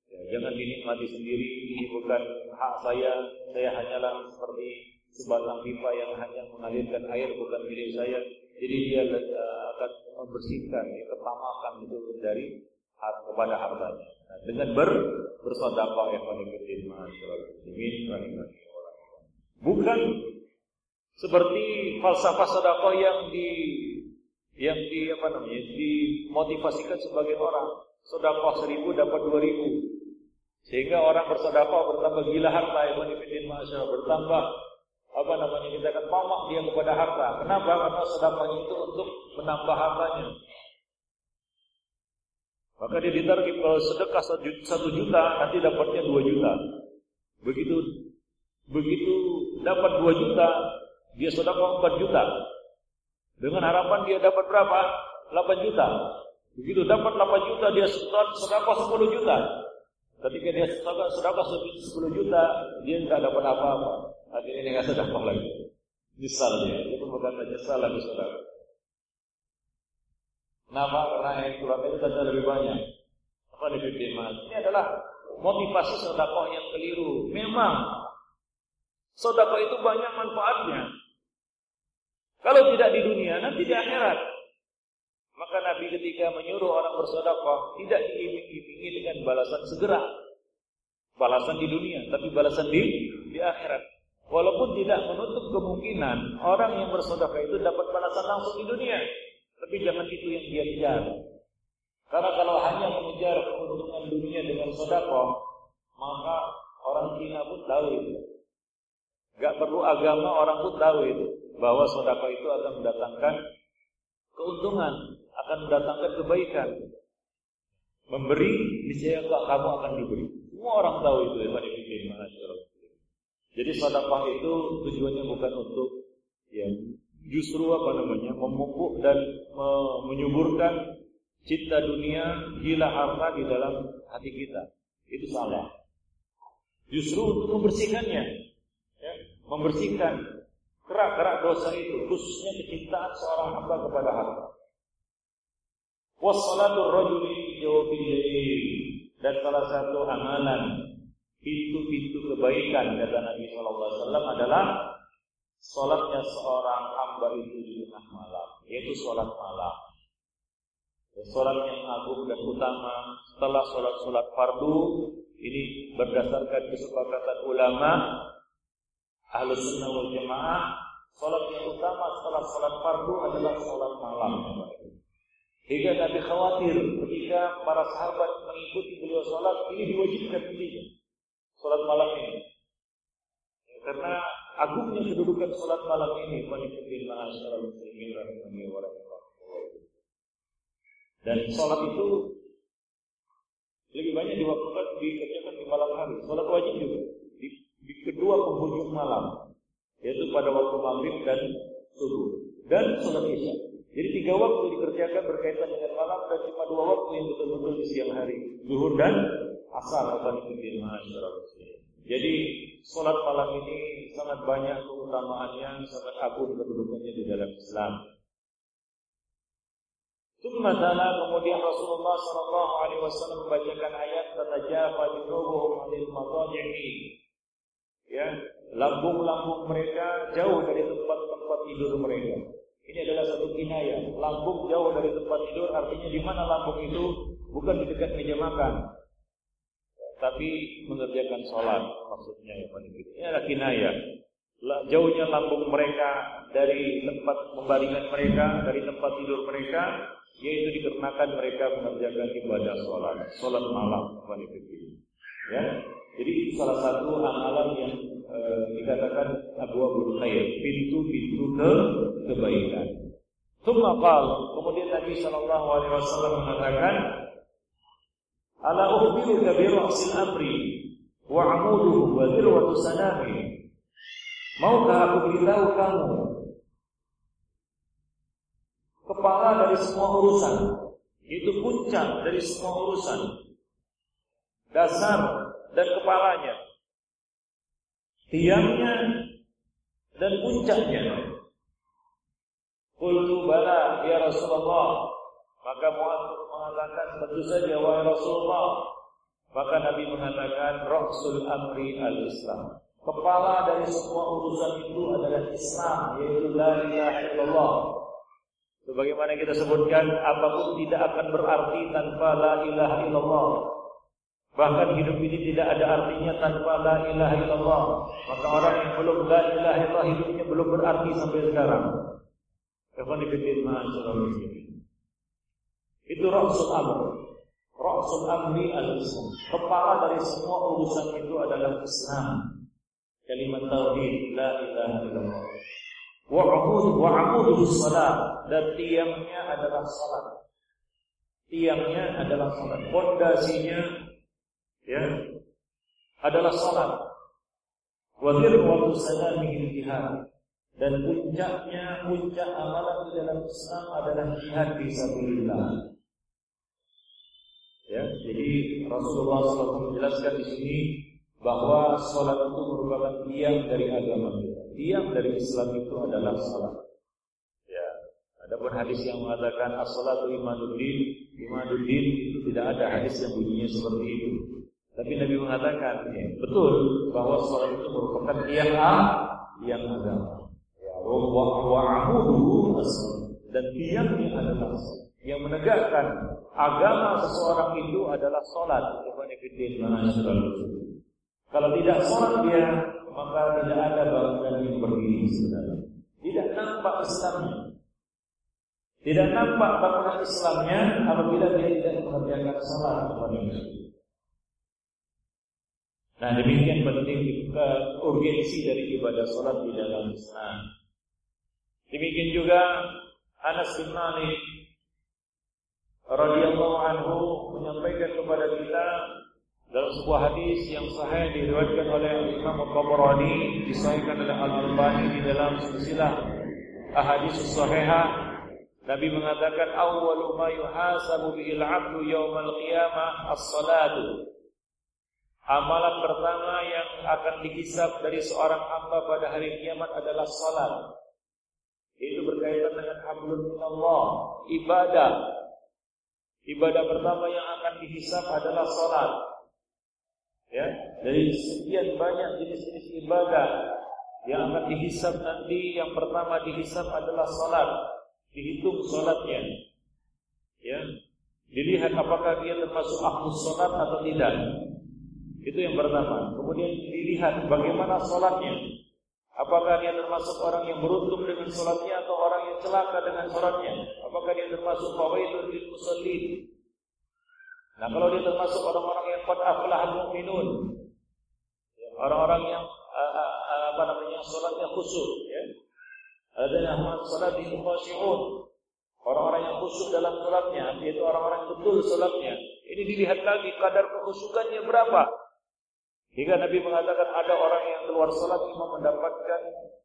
Ya, jangan dinikmati sendiri. Ini bukan hak saya. Saya hanyalah seperti sebatang pipa yang hanya mengalirkan air, bukan milik saya. Jadi dia akan membersihkan, ya, ketamakan itu dari kepada hartanya. Nah, dengan ber bersedekah ya khonifuddin muslimin Bukan seperti falsafah sedekah yang di yang di apa namanya dimotivasikan sebagai orang sedekah seribu dapat dua ribu sehingga orang bersedekah bertambah gila harta ya khonifuddin bertambah apa namanya kita akan pamak dia kepada harta. Kenapa? Karena sedekahnya itu untuk menambah hartanya. Maka dia ditarget kalau sedekah satu juta, nanti dapatnya dua juta. Begitu begitu dapat dua juta, dia sedekah empat juta. Dengan harapan dia dapat berapa? 8 juta. Begitu dapat 8 juta, dia sedekah 10 juta. Ketika dia sedekah 10 juta, dia nggak dapat apa-apa. Akhirnya dia nggak sedekah lagi. Nyesal dia. Dia pun berkata nyesal lagi sedekah. Kenapa? Karena yang surat itu saja lebih banyak. Apa lebih mas? Ini adalah motivasi sodakoh yang keliru. Memang sodakoh itu banyak manfaatnya. Kalau tidak di dunia, nanti di akhirat. Maka Nabi ketika menyuruh orang bersodakoh tidak diiming-imingi dengan balasan segera, balasan di dunia, tapi balasan di di akhirat. Walaupun tidak menutup kemungkinan orang yang bersodakoh itu dapat balasan langsung di dunia. Tapi jangan itu yang dia kejar. Karena kalau hanya mengejar keuntungan dunia dengan sodako, maka orang Cina pun tahu itu. Gak perlu agama, orang pun tahu itu. Bahwa sodako itu akan mendatangkan keuntungan, akan mendatangkan kebaikan. Memberi, niscaya kamu akan diberi. Semua orang tahu itu ya, Jadi sedekah itu tujuannya bukan untuk ya justru apa namanya memupuk dan me menyuburkan cinta dunia, gila harta di dalam hati kita. Itu salah. Justru untuk membersihkannya, ya, membersihkan. Kerak-kerak dosa itu, khususnya kecintaan seorang hamba kepada harta. Wassalatu rajuli jawabil dan salah satu amalan pintu-pintu kebaikan kata Nabi Shallallahu Alaihi Wasallam adalah sholatnya seorang hamba itu di tengah malam, yaitu sholat malam. Ya, sholat yang agung dan utama setelah sholat-sholat fardu ini berdasarkan kesepakatan ulama ahlu sunnah wal jamaah sholat yang utama setelah sholat fardu adalah sholat malam. Hingga Nabi khawatir ketika para sahabat mengikuti beliau sholat ini diwajibkan sendiri sholat malam ini. Karena agungnya kedudukan sholat malam ini, dan sholat itu lebih banyak diwaktukan dikerjakan di malam hari. Sholat wajib juga di, kedua penghujung malam, yaitu pada waktu maghrib dan subuh dan sholat isya. Jadi tiga waktu dikerjakan berkaitan dengan malam dan cuma dua waktu yang betul-betul di siang hari, zuhur dan asar. Jadi sholat malam ini sangat banyak keutamaannya, sangat agung kedudukannya di dalam Islam. Thumma kemudian Rasulullah sallallahu alaihi wasallam membacakan ayat tatajafa junubuhum 'anil madaji'i. Ya, lambung-lambung mereka jauh dari tempat-tempat tidur mereka. Ini adalah satu kinayah. Lambung jauh dari tempat tidur artinya di mana lambung itu bukan di dekat meja makan, tapi mengerjakan sholat maksudnya ya. Ini adalah kinayah. Jauhnya lambung mereka dari tempat pembaringan mereka, dari tempat tidur mereka, yaitu dikarenakan mereka mengerjakan ibadah sholat, sholat malam. Ya, jadi salah satu amalan yang e, dikatakan Abu Khair, pintu-pintu ke kebaikan. Thumma kemudian Nabi Shallallahu Alaihi Wasallam mengatakan, Ala ukhbiruka bi ra'sil amri wa 'amuduhu wa dhirwatu sanami. Maukah aku beritahu kamu kepala dari semua urusan, itu puncak dari semua urusan, dasar dan kepalanya, tiangnya dan puncaknya. Qultu bala ya Rasulullah maka Mu'ad mengatakan tentu saja wahai Rasulullah. Maka Nabi mengatakan Rasul Amri al-Islam. Kepala dari semua urusan itu adalah Islam, yaitu la ilaha illallah. Sebagaimana kita sebutkan, apa pun tidak akan berarti tanpa la ilaha illallah. Bahkan hidup ini tidak ada artinya tanpa la ilaha illallah. Maka orang yang belum la ilaha illallah hidupnya belum berarti sampai sekarang. Ikhwan fillah, itu Rasul Amr. Rasul Amri al-Islam. Kepala dari semua urusan itu adalah Islam. Kalimat tauhid la ilaha illallah. Wa amud wa salat dan tiangnya adalah salat. Tiangnya adalah salat. Pondasinya ya adalah salat. Wa dirwatu salamihi jihad dan puncaknya puncak amalan di dalam Islam adalah jihad di sabilillah. Ya, jadi Rasulullah SAW menjelaskan di sini bahwa sholat itu merupakan tiang dari agama. Tiang dari Islam itu adalah sholat. Ya, adapun hadis yang mengatakan as-salatu imanuddin, imanuddin itu tidak ada hadis yang bunyinya seperti itu. Tapi Nabi mengatakan, ya, betul bahwa sholat itu merupakan tiang A, tiang agama. Ya, wa wa'amudu dan tiangnya adalah yang menegakkan agama seseorang itu adalah sholat. Kalau tidak sholat dia, maka tidak ada bangunan yang berdiri sebenarnya. Tidak nampak Islamnya. Tidak nampak bangunan Islamnya apabila dia tidak mengerjakan sholat kepada Nah demikian penting urgensi dari ibadah sholat di dalam Islam. Demikian juga Anas bin Malik radhiyallahu anhu menyampaikan kepada kita dalam sebuah hadis yang sahih diriwayatkan oleh Imam Al-Tabrani disahihkan oleh Al-Albani di dalam silsilah ahadits sahihah Nabi mengatakan awwalu ma yuhasabu bihil 'abdu yaumal qiyamah as-salatu Amalan pertama yang akan dihisap dari seorang hamba pada hari kiamat adalah salat. Itu berkaitan dengan hablum Allah, ibadah. Ibadah pertama yang akan dihisap adalah salat. Ya, dari sekian banyak jenis-jenis ibadah yang akan dihisap nanti yang pertama dihisap adalah salat. Dihitung salatnya. Ya. Dilihat apakah dia termasuk ahlus salat atau tidak. Itu yang pertama. Kemudian dilihat bagaimana salatnya. Apakah dia termasuk orang yang beruntung dengan salatnya atau orang yang celaka dengan salatnya? Apakah dia termasuk fawaidul lil musallin? Nah, kalau dia termasuk orang-orang yang aflahal mu'minun, ya, orang-orang yang apa namanya salatnya khusyuk, ya. Yang salat di khushu'un. Orang-orang yang khusyuk dalam salatnya, yaitu orang-orang betul salatnya. Ini dilihat lagi kadar kekhusyukannya berapa. Hingga Nabi mengatakan ada orang yang keluar salat cuma mendapatkan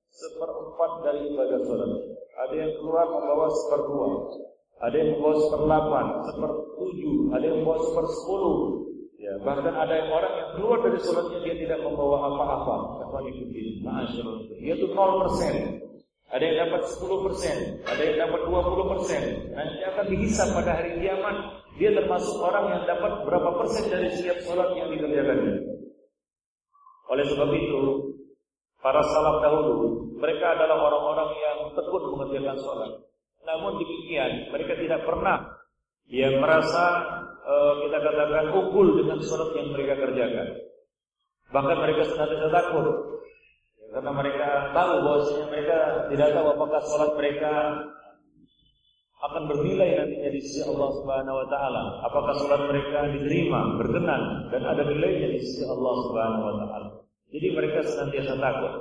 seperempat dari ibadah salat. Ada yang keluar membawa seperdua. Ada yang membawa seperdelapan, sepertujuh, ada yang membawa sepersepuluh. Ya, bahkan ada yang orang yang keluar dari sholatnya dia tidak membawa apa-apa. Dia itu 0%. Ada yang dapat 10%, ada yang dapat 20%. Nanti akan dihisap pada hari kiamat. Dia termasuk orang yang dapat berapa persen dari setiap sholat yang dikerjakannya. Oleh sebab itu, para salaf dahulu, mereka adalah orang-orang yang tekun mengerjakan sholat. Namun demikian, mereka tidak pernah ya merasa uh, kita katakan ukul dengan sholat yang mereka kerjakan. Bahkan mereka senantiasa takut karena mereka tahu bahwasanya mereka tidak tahu apakah sholat mereka akan bernilai nantinya di sisi Allah Subhanahu wa taala. Apakah sholat mereka diterima, berkenan dan ada nilainya di sisi Allah Subhanahu wa taala. Jadi mereka senantiasa takut.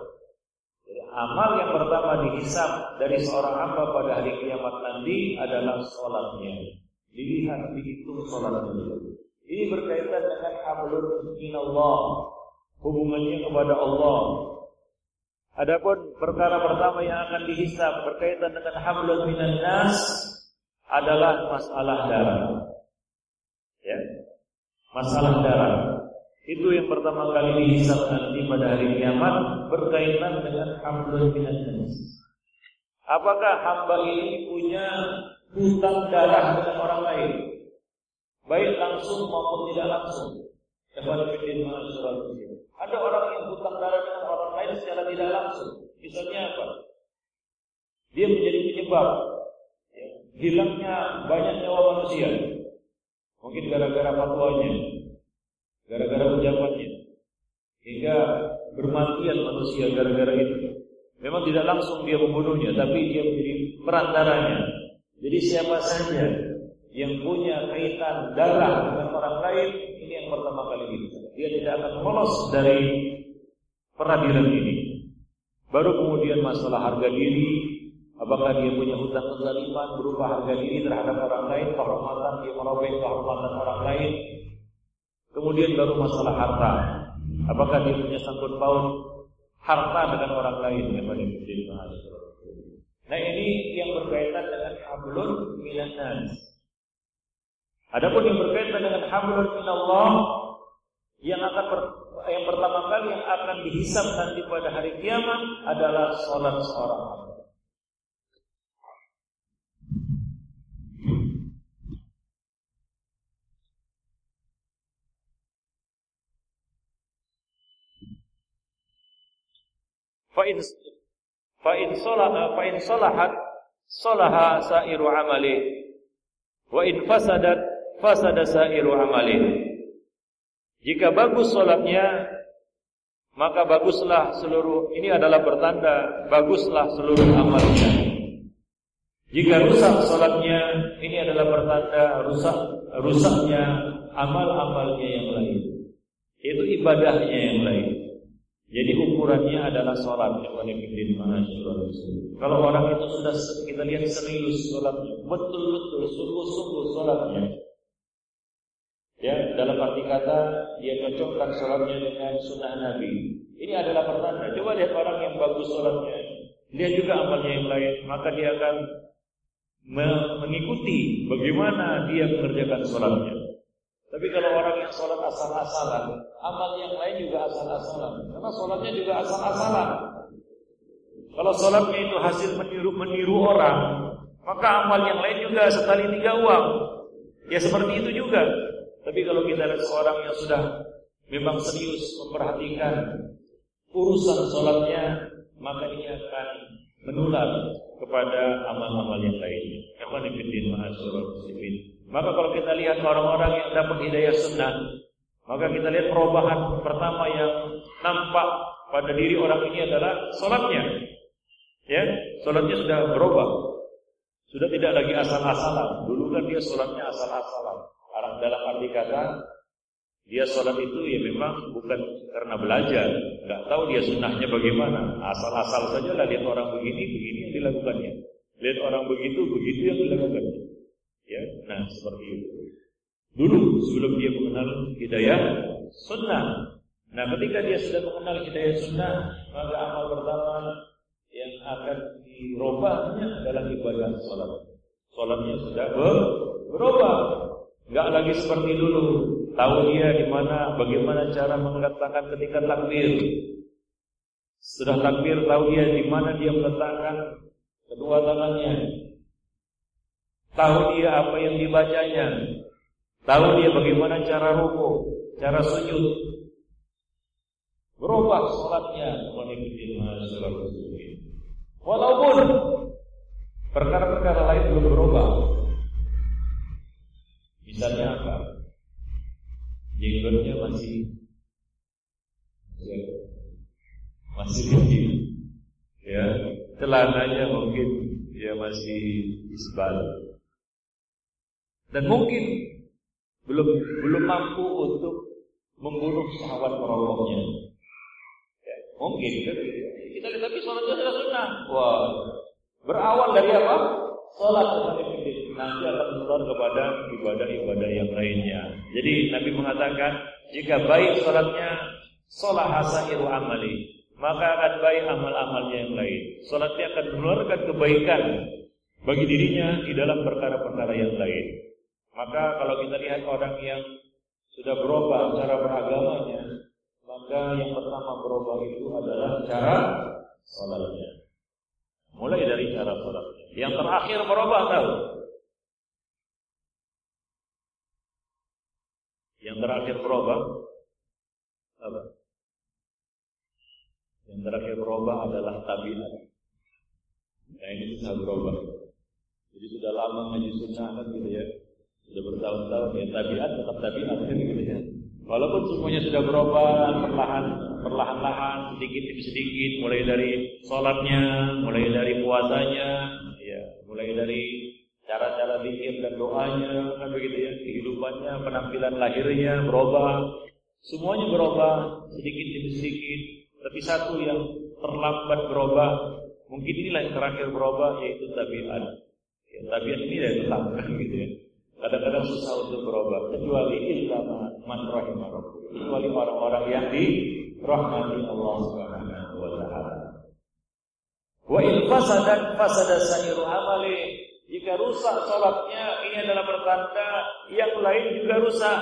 Amal yang pertama dihisap dari seorang hamba pada hari kiamat nanti adalah sholatnya. Dilihat, dihitung sholatnya. Ini berkaitan dengan hablun minallah. Hubungannya kepada Allah. Adapun perkara pertama yang akan dihisap berkaitan dengan hablun minan nas adalah masalah darah. Ya. Masalah darah. Itu yang pertama kali dihisab nanti pada hari kiamat berkaitan dengan hamdul minan Apakah hamba ini punya hutang darah dengan orang lain? Baik langsung maupun tidak langsung. Ada orang yang hutang darah dengan lain secara tidak langsung. Misalnya apa? Dia menjadi penyebab ya, hilangnya banyak nyawa manusia. Mungkin gara-gara fatwanya, gara-gara ucapannya hingga bermatian manusia gara-gara itu. Memang tidak langsung dia membunuhnya, tapi dia menjadi perantaranya. Jadi siapa saja yang punya kaitan darah dengan orang lain, ini yang pertama kali ini. Dia tidak akan lolos dari peradilan ini. Baru kemudian masalah harga diri, apakah dia punya hutang kezaliman berupa harga diri terhadap orang lain, kehormatan dia merobek kehormatan orang lain, Kemudian baru masalah harta. Apakah dia punya sangkut paut harta dengan orang lain yang pada Nah ini yang berkaitan dengan hablun minan nas. Adapun yang berkaitan dengan hablun minallah yang akan ber, yang pertama kali yang akan dihisap nanti pada hari kiamat adalah sholat seorang hamba. fa in fa in salaha fa in salahat salaha sairu amali wa in fasadat fasada sairu amali jika bagus salatnya maka baguslah seluruh ini adalah pertanda baguslah seluruh amalnya jika rusak salatnya ini adalah pertanda rusak rusaknya amal-amalnya yang lain itu ibadahnya yang lain jadi ukurannya adalah sholat. Kalau orang itu sudah kita lihat serius sholatnya, betul-betul sungguh-sungguh sholatnya. Dalam arti kata dia cocokkan sholatnya dengan sunnah Nabi. Ini adalah pertanda. Coba lihat orang yang bagus sholatnya, dia juga amalnya yang lain, maka dia akan mengikuti bagaimana dia mengerjakan sholatnya. Tapi kalau orang yang sholat asal-asalan, amal yang lain juga asal-asalan. Karena sholatnya juga asal-asalan. Kalau sholatnya itu hasil meniru meniru orang, maka amal yang lain juga sekali tiga uang. Ya seperti itu juga. Tapi kalau kita lihat seorang yang sudah memang serius memperhatikan urusan sholatnya, maka ini akan menular kepada amal-amal yang lainnya. Maka kalau kita lihat orang-orang yang dapat hidayah sunnah, maka kita lihat perubahan pertama yang nampak pada diri orang ini adalah sholatnya. Ya, sholatnya sudah berubah. Sudah tidak lagi asal-asalan. Dulu kan dia sholatnya asal-asalan. Dalam arti kata dia sholat itu ya memang bukan karena belajar, nggak tahu dia sunnahnya bagaimana. Asal-asal saja lah lihat orang begini, begini yang dilakukannya. Lihat orang begitu, begitu yang dilakukannya. Ya, nah seperti itu. Dulu sebelum dia mengenal hidayah sunnah. Nah, ketika dia sudah mengenal hidayah sunnah, maka amal pertama yang akan dirubahnya adalah ibadah sholat. Sholatnya sudah berubah, nggak lagi seperti dulu tahu dia di mana, bagaimana cara mengangkat tangan ketika takbir. Sudah takbir, tahu dia di mana dia meletakkan kedua tangannya. Tahu dia apa yang dibacanya. Tahu dia bagaimana cara ruku, cara sujud. Berubah sholatnya Walaupun perkara-perkara lain belum berubah. Misalnya apa? jenggotnya masih masih kecil ya celananya mungkin ya masih isbal. Dan mungkin belum belum mampu untuk membunuh syahwat merokoknya. Ya, mungkin kan? Kita lihat tapi sholatnya sudah sunnah. Wah berawal dari apa? Sholat nanti akan menular kepada ibadah-ibadah yang lainnya. Jadi Nabi mengatakan jika baik sholatnya sholat hasairu amali maka akan baik amal-amalnya yang lain. Sholatnya akan menularkan kebaikan bagi dirinya di dalam perkara-perkara yang lain. Maka kalau kita lihat orang yang sudah berubah cara beragamanya, maka yang pertama berubah itu adalah cara sholatnya. Mulai dari cara sholatnya. Yang terakhir berubah tahu Yang terakhir berubah apa? Yang terakhir berubah adalah tabiat. Nah ini sudah berubah. Jadi sudah lama ngaji sunnah kan gitu ya. Sudah bertahun-tahun ya tabiat tetap tabiat kan gitu ya. Walaupun semuanya sudah berubah perlahan perlahan-lahan sedikit demi sedikit mulai dari sholatnya, mulai dari puasanya, ya, mulai dari cara-cara zikir dan doanya kan begitu ya. Kehidupannya penampilan lahirnya berubah. Semuanya berubah sedikit demi sedikit. Tapi satu yang terlambat berubah mungkin inilah yang terakhir berubah yaitu tabiat. Ya, tabiat ini ya tetap gitu ya. Kadang-kadang susah untuk berubah kecuali ilmu man rahimah kecuali orang-orang yang dirahmati Allah Subhanahu wa taala. Wa in fasadat fasada sa'iru amali jika rusak sholatnya, ini adalah pertanda yang lain juga rusak.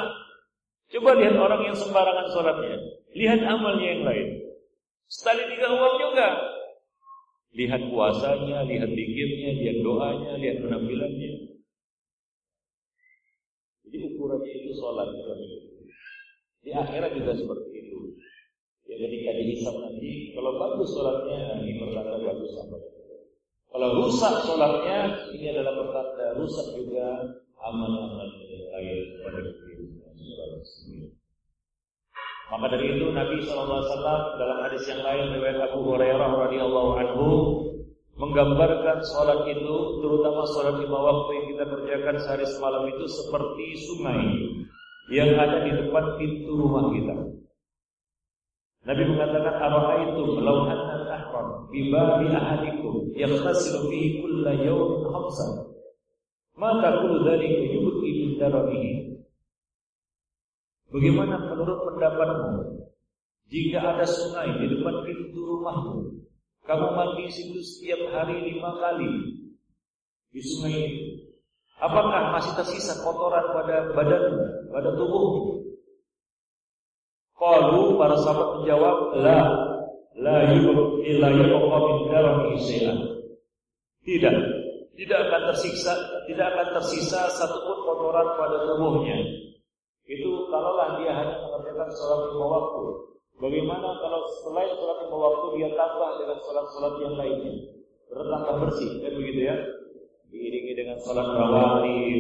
Coba lihat orang yang sembarangan sholatnya. Lihat amalnya yang lain. Sekali tiga uang juga. Lihat puasanya, lihat dikirnya, lihat doanya, lihat penampilannya. Jadi ukurannya itu sholat. Di akhirat juga seperti itu. Ya, ketika dihisap nanti, kalau bagus sholatnya, ini pertanda bagus amalnya. Kalau rusak sholatnya, ini adalah pertanda rusak juga amal-amal yang lain pada Maka dari itu Nabi SAW dalam hadis yang lain riwayat Abu Hurairah radhiyallahu anhu menggambarkan sholat itu, terutama sholat lima waktu yang kita kerjakan sehari semalam itu seperti sungai yang ada di depan pintu rumah kita. Nabi mengatakan ara'aitum law anna nahran bi babi ahadikum yaghtasilu fihi kulla yawmin khamsan ma taqulu dzalika yubqi min dararihi Bagaimana menurut pendapatmu? Jika ada sungai di depan pintu rumahmu kamu mandi situ setiap hari lima kali. Di sungai itu apakah masih tersisa kotoran pada badanmu pada tubuhmu? Qalu para sahabat menjawab, la la illa yubqa min Tidak, tidak akan tersiksa, tidak akan tersisa satupun kotoran pada tubuhnya. Itu kalaulah dia hanya mengerjakan sholat lima waktu. Bagaimana kalau selain sholat lima waktu dia tambah dengan sholat-sholat yang lainnya? Bertambah bersih, kan begitu ya? Diiringi dengan sholat rawatib,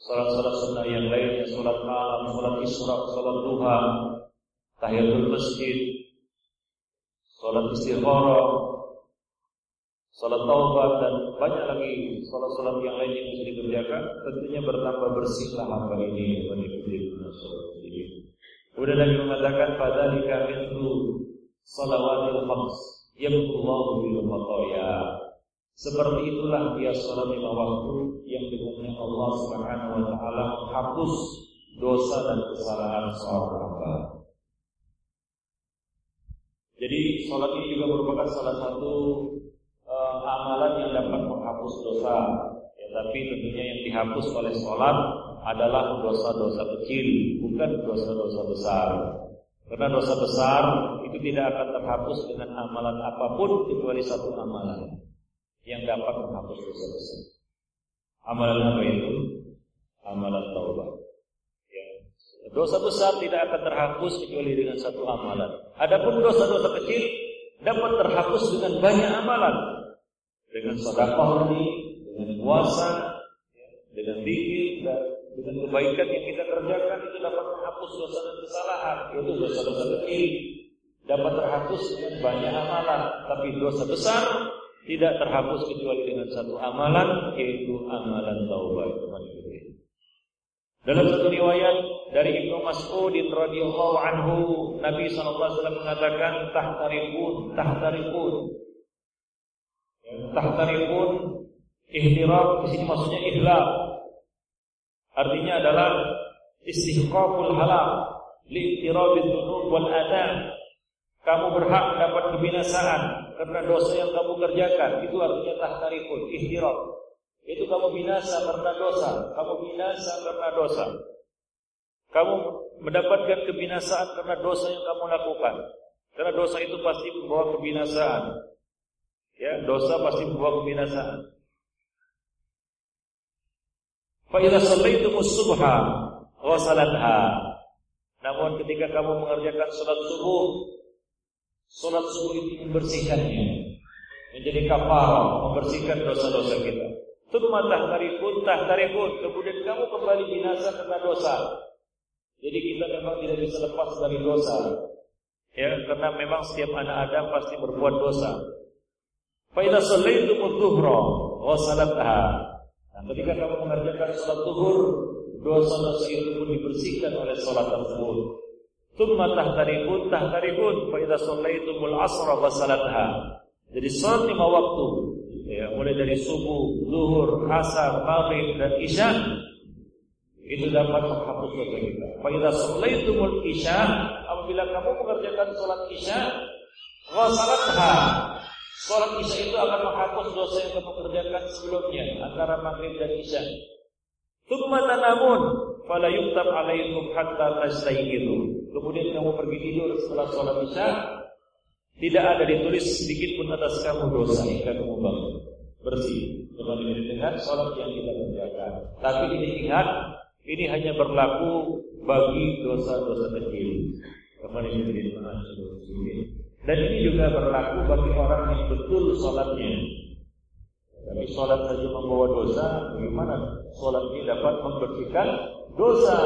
sholat-sholat sunnah yang lainnya, sholat malam, sholat isra, sholat duha, tahiyatul masjid, sholat istigharah, sholat taubat dan banyak lagi sholat-sholat yang lain yang bisa dikerjakan, tentunya bertambah bersihlah hamba ini Kemudian Nabi mengatakan pada dikabin itu salawatil khams yamullahu bil khataya. Seperti itulah dia sholat lima waktu yang dengannya Allah Subhanahu wa taala menghapus dosa dan kesalahan seorang hamba. Jadi sholat ini juga merupakan salah satu uh, amalan yang dapat menghapus dosa. Ya, tapi tentunya yang dihapus oleh sholat adalah dosa-dosa kecil, bukan dosa-dosa besar. Karena dosa besar itu tidak akan terhapus dengan amalan apa pun kecuali satu amalan yang dapat menghapus dosa besar. Amalan apa itu? Amalan taubat. Dosa besar tidak akan terhapus kecuali dengan satu amalan. Adapun dosa-dosa kecil dapat terhapus dengan banyak amalan. Dengan sedekah ini, dengan puasa, dengan zikir dan dengan kebaikan yang kita kerjakan itu dapat menghapus dosa dan kesalahan. Itu dosa-dosa kecil dapat terhapus dengan banyak amalan, tapi dosa besar tidak terhapus kecuali dengan satu amalan yaitu amalan taubat. Dalam satu riwayat dari Ibnu Mas'ud radhiyallahu anhu, Nabi sallallahu alaihi wasallam mengatakan tahtarifun, tahtarifun. Tahtarifun ihtiraf di sini maksudnya ihlak Artinya adalah istihqaqul halal li'tirabil dzunub wal adab. Kamu berhak dapat kebinasaan karena dosa yang kamu kerjakan. Itu artinya tahtarikul, ihtirab. Itu kamu binasa karena dosa. Kamu binasa karena dosa. Kamu mendapatkan kebinasaan karena dosa yang kamu lakukan. Karena dosa itu pasti membawa kebinasaan. Ya, dosa pasti membawa kebinasaan. Fa idza shallaitumus subha wa. Namun ketika kamu mengerjakan salat subuh, salat subuh itu membersihkannya. Menjadi kafarah, membersihkan dosa-dosa kita. Tsumma tahtarifun tahtarifun, kemudian kamu kembali binasa karena dosa. Jadi kita memang tidak bisa lepas dari dosa. Ya, karena memang setiap anak Adam pasti berbuat dosa. Fa idza shallaitumudz dhuhra wa Nah, ketika kamu mengerjakan sholat zuhur, dosa-dosa itu pun dibersihkan oleh sholat tersebut. Tumma tahtaribun tahtaribun fa idza shallaitumul asra wa salatha. Jadi sholat lima waktu ya, mulai dari subuh, zuhur, asar, maghrib dan isya itu dapat menghapus dosa kita. Idza shallaitumul isya apabila kamu mengerjakan sholat isya wa salatha Sholat isya itu akan menghapus dosa yang kamu kerjakan sebelumnya antara maghrib dan isya. Tumma tanamun fala yuktab alaikum hatta tastayqidu. Kemudian kamu pergi tidur setelah sholat isya, tidak ada ditulis sedikit pun atas kamu dosa hingga kamu bangun bersih berbanding dengan sholat yang kita kerjakan. Tapi ini ingat, ini hanya berlaku bagi dosa-dosa kecil. Dan ini juga berlaku bagi orang yang betul sholatnya. Tapi sholat saja membawa dosa, bagaimana sholat ini dapat membersihkan dosa?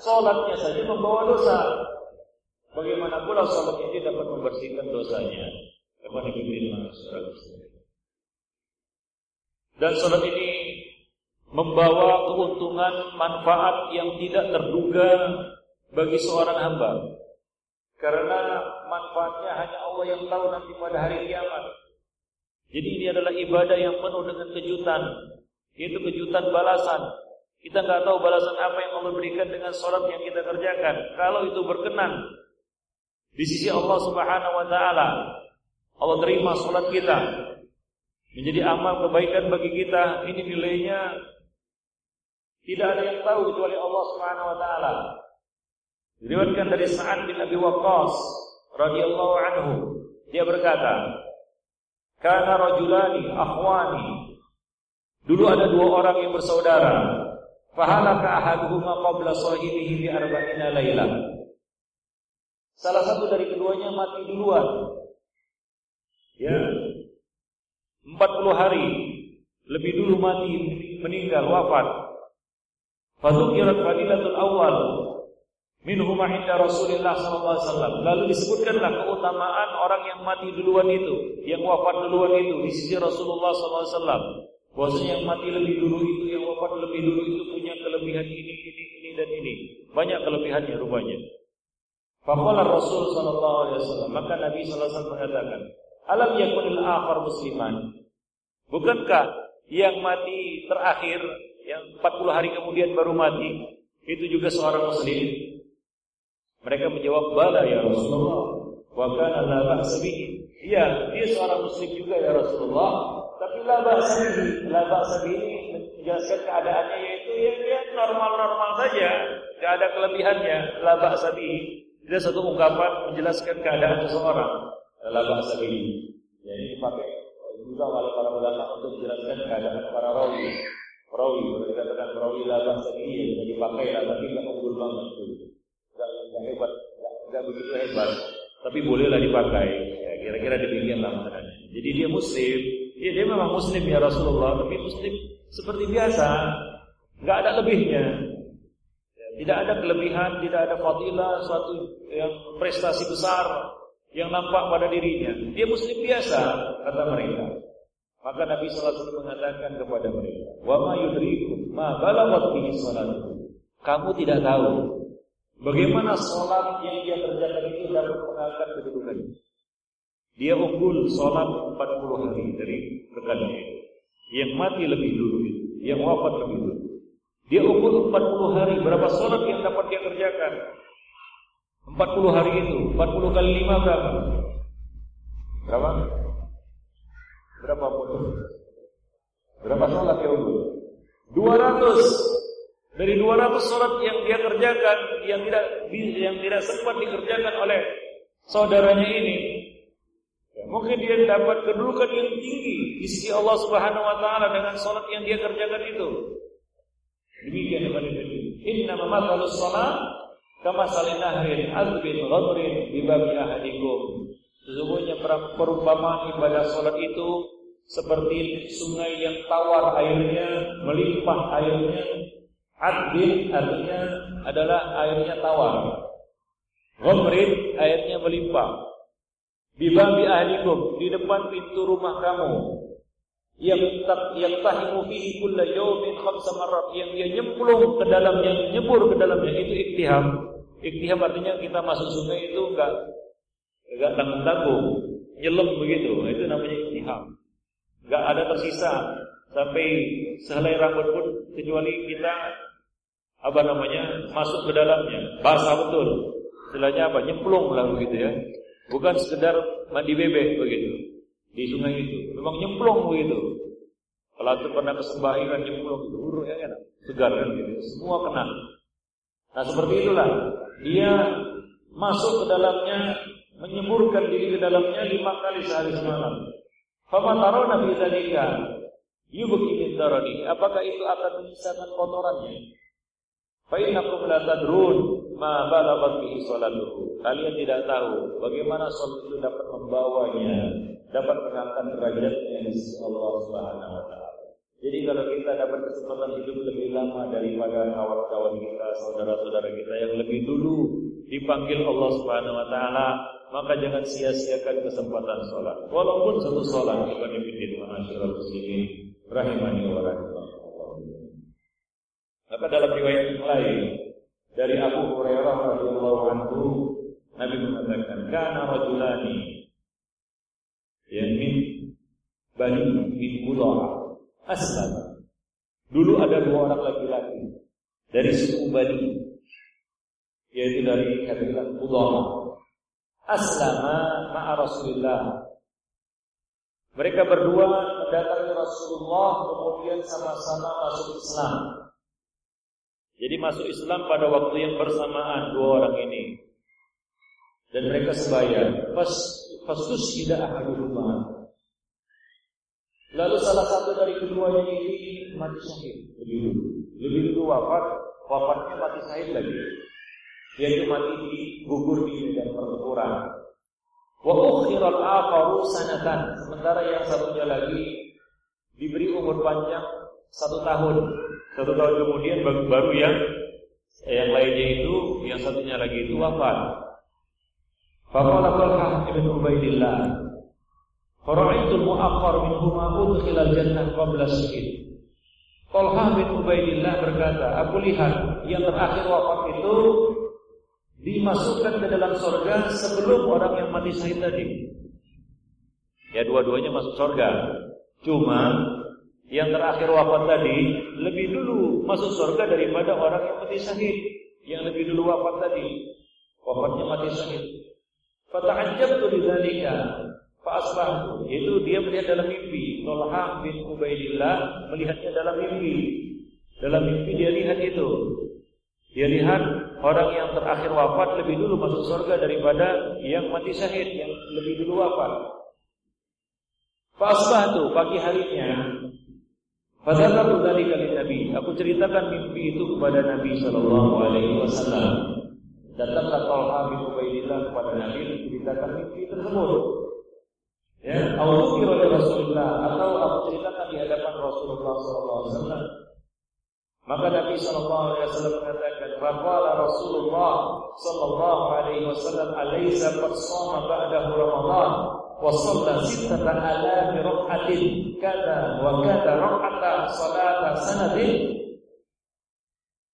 Sholatnya saja membawa dosa. Bagaimana pula sholat ini dapat membersihkan dosanya? Dan sholat ini membawa keuntungan manfaat yang tidak terduga bagi seorang hamba. Karena manfaatnya hanya Allah yang tahu nanti pada hari kiamat. Jadi ini adalah ibadah yang penuh dengan kejutan. Yaitu kejutan balasan. Kita nggak tahu balasan apa yang Allah berikan dengan sholat yang kita kerjakan. Kalau itu berkenan di sisi Allah Subhanahu Wa Taala, Allah terima sholat kita menjadi amal kebaikan bagi kita. Ini nilainya tidak ada yang tahu kecuali Allah Subhanahu Wa Taala. Diriwayatkan dari Sa'ad bin Abi Waqqas radhiyallahu anhu, dia berkata, "Kana rajulani akhwani." Dulu ada dua orang yang bersaudara. Fahalaka ahaduhuma qabla sahibihi bi arba'ina lailah. Salah satu dari keduanya mati duluan. Ya. 40 hari lebih dulu mati meninggal wafat. Fadzukirat fadilatul awal minhum inda sallallahu alaihi wasallam. Lalu disebutkanlah keutamaan orang yang mati duluan itu, yang wafat duluan itu di sisi Rasulullah sallallahu alaihi wasallam. Bahwasanya yang mati lebih dulu itu, yang wafat lebih dulu itu punya kelebihan ini, ini, ini dan ini. Banyak kelebihannya rupanya. Faqala Rasul sallallahu alaihi wasallam, maka Nabi sallallahu alaihi wasallam mengatakan, "Alam yakunil akhar musliman?" Bukankah yang mati terakhir yang 40 hari kemudian baru mati itu juga seorang muslim? Mereka menjawab, "Bala ya Rasulullah." Wa kana la ba'sa. Iya, dia seorang muslim juga ya Rasulullah, tapi la ba'sa. La ba'sa menjelaskan keadaannya yaitu ya dia normal-normal saja, tidak ada kelebihannya. La ba'sa. Dia satu ungkapan menjelaskan keadaan seseorang. La ba'sa bihi. Ya ini dipakai juga oleh para ulama untuk menjelaskan keadaan para rawi. Rawi, kalau dikatakan rawi la ba'sa bihi ya bisa dipakai lah, tapi nggak unggul banget. Nggak hebat, nggak begitu hebat tapi bolehlah dipakai. Ya, kira-kira demikian lah maknanya. Jadi dia muslim, ya dia memang muslim ya Rasulullah, tapi muslim seperti biasa, nggak ada lebihnya. Tidak ada kelebihan, tidak ada fadilah, suatu yang prestasi besar yang nampak pada dirinya. Dia muslim biasa, kata mereka. Maka Nabi SAW mengatakan kepada mereka, "Wa ma yudrikum ma balaghat bihi Kamu tidak tahu Bagaimana sholat yang dia kerjakan itu dapat mengangkat kedudukan? Dia unggul sholat 40 hari dari rekannya Yang mati lebih dulu Yang wafat lebih dulu Dia unggul 40 hari Berapa sholat yang dapat dia kerjakan? 40 hari itu 40 kali 5 berapa? Berapa? Berapa pun? Berapa sholat dia unggul? 200 dari 200 sholat yang dia kerjakan yang tidak yang tidak sempat dikerjakan oleh saudaranya ini, ya, mungkin dia dapat kedudukan yang tinggi di sisi Allah Subhanahu Wa Taala dengan sholat yang dia kerjakan itu. Demikian kepada ini. Inna mamathalus sholat kama salinahrin azbin ghadrin di babi ahadikum. Sesungguhnya perumpamaan ibadah sholat itu seperti sungai yang tawar airnya, melimpah airnya, Adbin artinya adalah airnya tawar. Ghamrin airnya melimpah. Bibabi ahlikum di depan pintu rumah kamu. Yang tak yang tahimu fihi kulla yawmin khamsa marrat yang dia nyemplung ke dalamnya, nyebur ke dalamnya itu iktiham. Iktiham artinya kita masuk sungai itu enggak enggak tanggung-tanggung, nyelam begitu. Itu namanya iktiham. Enggak ada tersisa sampai sehelai rambut pun kecuali kita apa namanya masuk ke dalamnya basah betul istilahnya apa nyemplung lah begitu ya bukan sekedar mandi bebek begitu di sungai itu. Memang nyemplung begitu. Kalau itu pernah kesembahi kan nyemplung. Itu huruf ya enak. Segar kan gitu. Semua kena. Nah seperti itulah. Dia masuk ke dalamnya menyemburkan diri ke dalamnya lima kali sehari semalam. Fama nabi fi dzalika yubki min darani apakah itu akan menyisakan kotorannya? Fa'innakum la tadrun ma balaghat bihi salatuhu. Kalian tidak tahu bagaimana salat itu dapat membawanya, dapat mengangkat derajatnya di sisi Allah Subhanahu wa taala. Jadi kalau kita dapat kesempatan hidup lebih lama daripada kawan-kawan kita, saudara-saudara kita yang lebih dulu dipanggil Allah Subhanahu wa taala, maka jangan sia-siakan kesempatan sholat. Walaupun satu sholat, bukan dipilih masyarakat muslimin rahimani wa rahimakumullah. Maka dalam riwayat yang lain dari Abu Hurairah radhiyallahu anhu Nabi mengatakan kana rajulani yang min bani bin aslam. Dulu ada dua orang laki-laki dari suku Bani yaitu dari kabilah Qudah. Aslama ma'a Rasulillah. Mereka berdua mendatangi Rasulullah kemudian sama-sama masuk Islam. Jadi masuk Islam pada waktu yang bersamaan dua orang ini. Dan mereka sebaya. Pas fasus tidak ahaduhuma. Lalu salah satu dari keduanya ini mati syahid lebih dulu. Lebih dulu wafat, wafatnya mati syahid lagi. Dia itu mati di gugur di medan pertempuran. Wa ukhiral akharu sanatan. Sementara yang satunya lagi diberi umur panjang satu tahun. Satu tahun kemudian baru, yang yang lainnya itu, yang satunya lagi itu wafat. Faqala Talha ibn Ubaidillah Fara'aitul mu'akhkhar minhuma udkhilal jannah qabla. Talha bin Ubaidillah berkata, aku lihat yang terakhir wafat itu dimasukkan ke dalam surga sebelum orang yang mati syahid tadi. Ya dua-duanya masuk surga. Cuma yang terakhir wafat tadi lebih dulu masuk surga daripada orang yang mati syahid. Yang lebih dulu wafat tadi wafatnya mati syahid. Fata'ajjabtu lidzalika Fa'asbahtu. Itu dia melihat dalam mimpi. Tolha bin Ubaidillah melihatnya dalam mimpi. Dalam mimpi dia lihat itu. Dia lihat orang yang terakhir wafat lebih dulu masuk surga daripada yang mati syahid Yang lebih dulu wafat. Fa'asbahtu pagi harinya Fadzakatu dzalika lin Nabi. Aku ceritakan mimpi itu kepada Nabi sallallahu alaihi wasallam. Datanglah Talha bin Ubaidillah kepada Nabi ceritakan mimpi tersebut. Ya, aku kira oleh Rasulullah atau aku ceritakan di hadapan Rasulullah SAW. Maka Nabi Sallallahu Alaihi Wasallam mengatakan, "Faqala Rasulullah Sallallahu Alaihi Wasallam, alaysa qad shoma ba'dahu Ramadan alafi rak'atin kada wa kada rak'ata salata sanadin."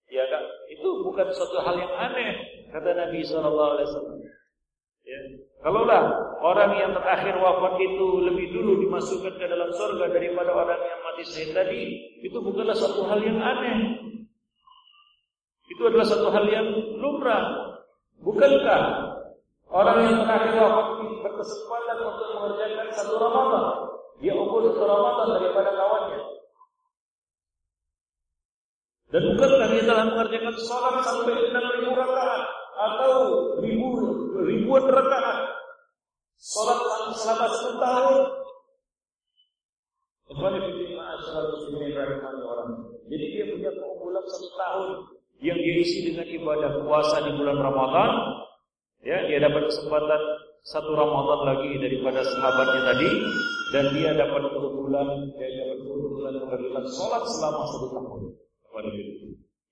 Ya kan? Itu bukan suatu hal yang aneh kata Nabi Sallallahu Alaihi Wasallam. Ya. Kalaulah orang yang terakhir wafat itu lebih dulu dimasukkan ke dalam surga daripada orang yang mati syahid tadi, itu bukanlah suatu hal yang aneh. Itu adalah suatu hal yang lumrah. Bukankah orang yang terakhir wafat berkesempatan untuk mengerjakan satu Ramadan? Dia ukur satu Ramadan daripada kawannya. Dan bukankah dia telah mengerjakan sholat sampai enam ribu rakaat atau ribu ribuan rakaat Salat selama satu tahun. Jadi dia punya keunggulan satu tahun yang diisi dengan ibadah puasa di bulan Ramadan. Ya, dia dapat kesempatan satu Ramadan lagi daripada sahabatnya tadi dan dia dapat keunggulan dia dapat keunggulan mengerjakan sholat selama satu tahun.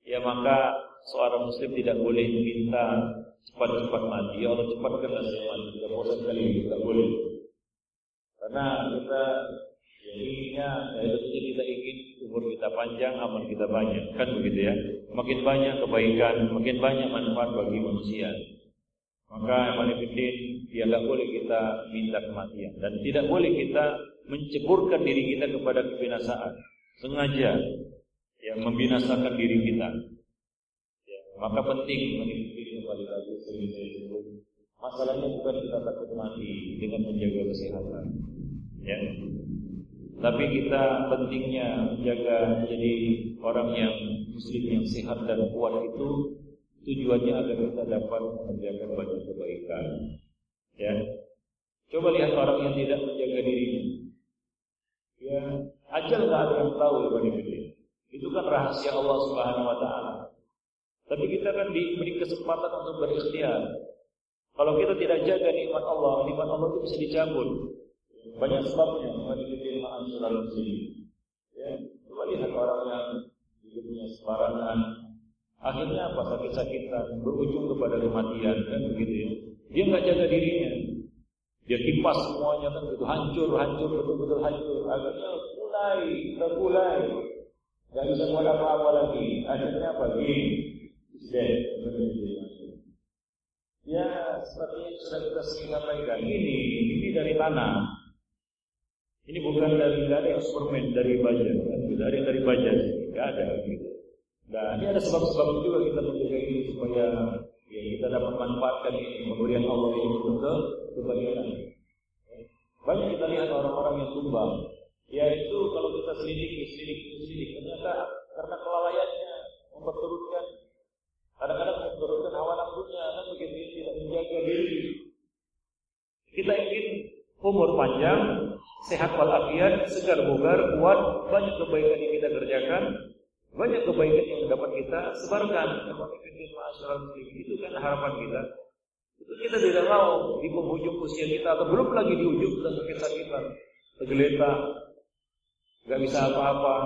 Ya maka seorang muslim tidak boleh meminta cepat-cepat mati. Ya Allah cepatkanlah saya mati. Tidak bosan kali ini, tidak boleh. Karena kita ya inginnya, ya tentunya kita ingin umur kita panjang, amal kita banyak. Kan begitu ya. Makin banyak kebaikan, makin banyak manfaat bagi manusia. Maka Imanifidin, ya tidak boleh kita minta kematian. Dan tidak boleh kita menceburkan diri kita kepada kebinasaan. Sengaja ya membinasakan diri kita. Ya, maka penting kembali lagi. Masalahnya bukan kita takut mati dengan menjaga kesehatan. Ya. Tapi kita pentingnya menjaga menjadi orang yang muslim yang sehat dan kuat itu tujuannya agar kita dapat menjaga banyak kebaikan. Ya. Coba lihat orang yang tidak menjaga dirinya. Ya, ajal nggak ada yang tahu ya Itu kan rahasia Allah Subhanahu Wa Taala. Tapi kita kan diberi kesempatan untuk berikhtiar. Kalau kita tidak jaga nikmat Allah, nikmat Allah itu bisa dicabut. Banyak sebabnya. Ya, coba lihat orang yang hidupnya sembarangan. Akhirnya apa? Sakit-sakitan, berujung kepada kematian kan begitu ya. Dia nggak jaga dirinya. Dia kipas semuanya kan begitu hancur, hancur, betul-betul hancur. Akhirnya mulai, terkulai. Gak bisa buat apa-apa lagi. Akhirnya apa? Gini. Ya, seperti yang sudah kita sering sampaikan, ini ini dari tanah. Ini bukan dari dari Superman, dari baja, kan? dari dari baja, tidak ada gitu. Nah, ini ada sebab-sebab juga kita menjaga ini supaya ya, kita dapat manfaatkan ini pemberian Allah ini untuk ke kebaikan. Banyak kita lihat orang-orang yang tumbang, ya itu kalau kita selidiki, selidiki, selidiki, ternyata karena kelalaiannya memperturutkan kadang-kadang memperturutkan hawa nafsunya kan begitu tidak menjaga diri. Kita ingin umur panjang, sehat walafiat, segar bugar, kuat, banyak kebaikan yang kita kerjakan, banyak kebaikan yang dapat kita sebarkan. Itu kan harapan kita. Itu kita tidak mau di penghujung usia kita atau belum lagi di ujung kita sakit-sakitan, tergeletak, nggak bisa apa-apa.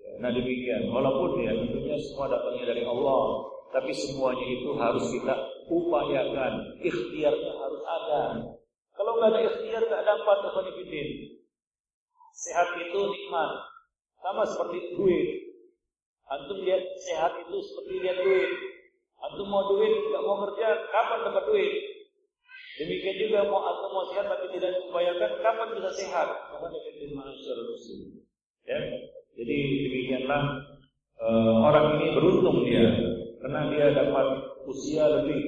Ya, nah demikian. Walaupun ya tentunya semua datangnya dari Allah, tapi semuanya itu harus kita upayakan. Ikhtiarnya harus ada. Kalau nggak ada ikhtiar nggak dapat kekhonifidin. Sehat itu nikmat. Sama seperti duit. Antum lihat sehat itu seperti lihat duit. Antum mau duit, nggak mau kerja, kapan dapat duit? Demikian juga mau antum mau sehat tapi tidak diupayakan, kapan bisa sehat? Kapan dapat manusia muslim? Ya, jadi demikianlah uh, orang ini beruntung dia karena dia dapat usia lebih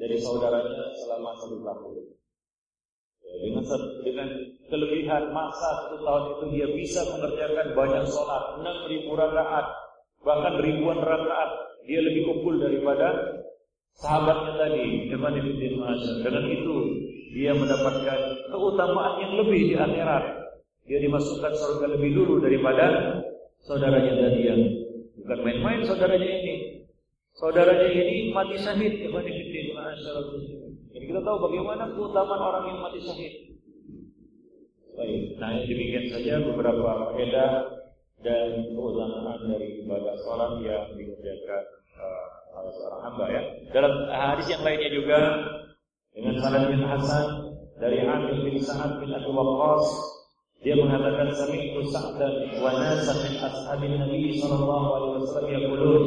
dari saudaranya selama satu tahun. Dengan dengan kelebihan masa satu tahun itu dia bisa mengerjakan banyak sholat, enam ribu rakaat, bahkan ribuan rakaat dia lebih unggul daripada sahabatnya tadi, Iman bin Dengan itu dia mendapatkan keutamaan yang lebih di akhirat. Dia dimasukkan surga lebih dulu daripada saudaranya tadi yang bukan main-main saudaranya ini. Saudaranya ini mati syahid, Iman bin Jadi kita tahu bagaimana keutamaan orang yang mati syahid. Baik, nah demikian saja beberapa faedah dan keutamaan dari ibadah sholat yang dikerjakan uh, oleh seorang hamba ya. Dalam hadis yang lainnya juga dengan sanad bin Hasan dari Amir bin Sa'ad bin Abi Waqqas dia mengatakan sami'tu Sa'dan wa nasan min ashabin Nabi sallallahu alaihi wasallam yaqulun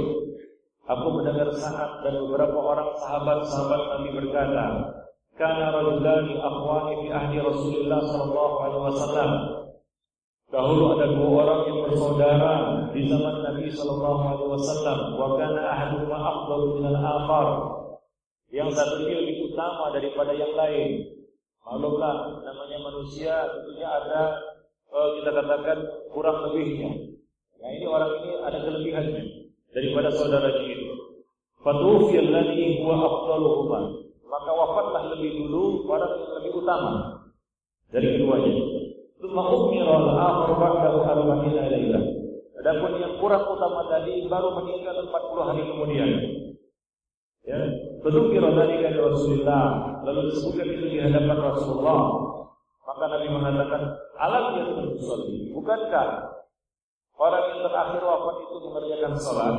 Aku mendengar Sa'ad dan beberapa orang sahabat-sahabat Nabi berkata, "Kana rajulani akhwani fi ahli Rasulullah sallallahu alaihi wasallam." Dahulu ada dua orang yang bersaudara di zaman Nabi Shallallahu Alaihi Wasallam. Wakana ahaduhuma afdalu minal akhar. Yang satunya lebih utama daripada yang lain. Maklumlah namanya manusia tentunya ada eh, kita katakan kurang lebihnya. Nah ini orang ini ada kelebihannya daripada saudaranya itu. Fatufiyal ladhi huwa afdaluhuma. Maka wafatlah lebih dulu orang yang lebih utama dari keduanya. Tsumma umira al-akhar ba'dahu arba'ina lailah. Adapun yang kurang utama tadi baru meninggal 40 hari kemudian. Ya, Fadzukira dzalika li Rasulillah, lalu disebutkan itu di hadapan Rasulullah. Maka Nabi mengatakan, "Alam yang tusalli." Bukankah orang yang terakhir wafat itu mengerjakan salat?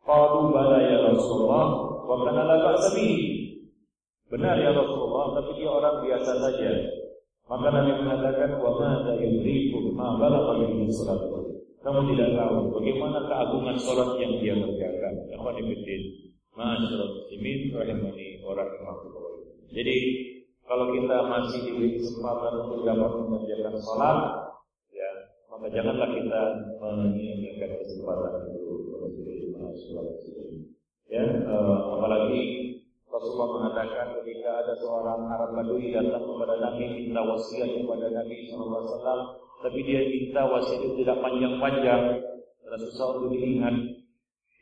Qalu bala ya Rasulullah, wa kana la Benar ya Rasulullah, tapi dia orang biasa saja. Maka Nabi mengatakan wa ma yudrikum ma balagha bihi salat. Kamu tidak tahu bagaimana keagungan salat yang dia kerjakan. Ikhwan fillah, ma'asyiral muslimin rahimani wa rahimakumullah. Jadi kalau kita masih diberi kesempatan untuk dapat mengerjakan ya, maka janganlah kita menyia-nyiakan kesempatan itu. Ya, uh, apalagi Rasulullah mengatakan ketika ada seorang Arab Badui datang kepada Nabi minta wasiat kepada Nabi SAW, tapi dia minta wasiat itu tidak panjang-panjang, susah untuk diingat.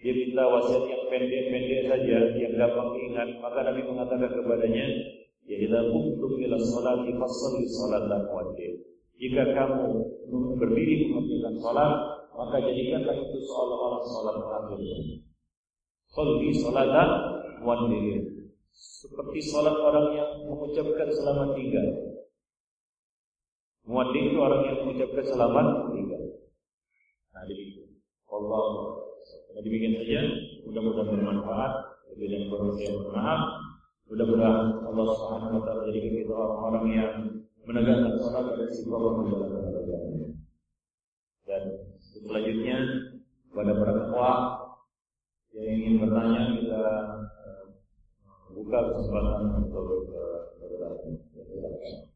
Dia minta wasiat yang pendek-pendek saja, yang gampang diingat. Maka Nabi mengatakan kepadanya, ya idza qumtum ila sholati fasalli sholatan wajib. Jika kamu berdiri mengerjakan sholat, maka jadikanlah itu seolah-olah sholat terakhir. Salli sholatan wajib seperti sholat orang yang mengucapkan selamat tinggal. Muaddi itu orang yang mengucapkan selamat tinggal. Nah, demikian. Allah. Nah, demikian saja. Mudah-mudahan bermanfaat. Lebih dan kurang saya. Mudah-mudahan Allah Subhanahu wa taala jadikan kita orang-orang yang menegakkan sholat dan istiqomah menjalankan pekerjaannya. Dan selanjutnya pada para ikhwah yang ingin bertanya kita buka kesempatan untuk uh, bertanya.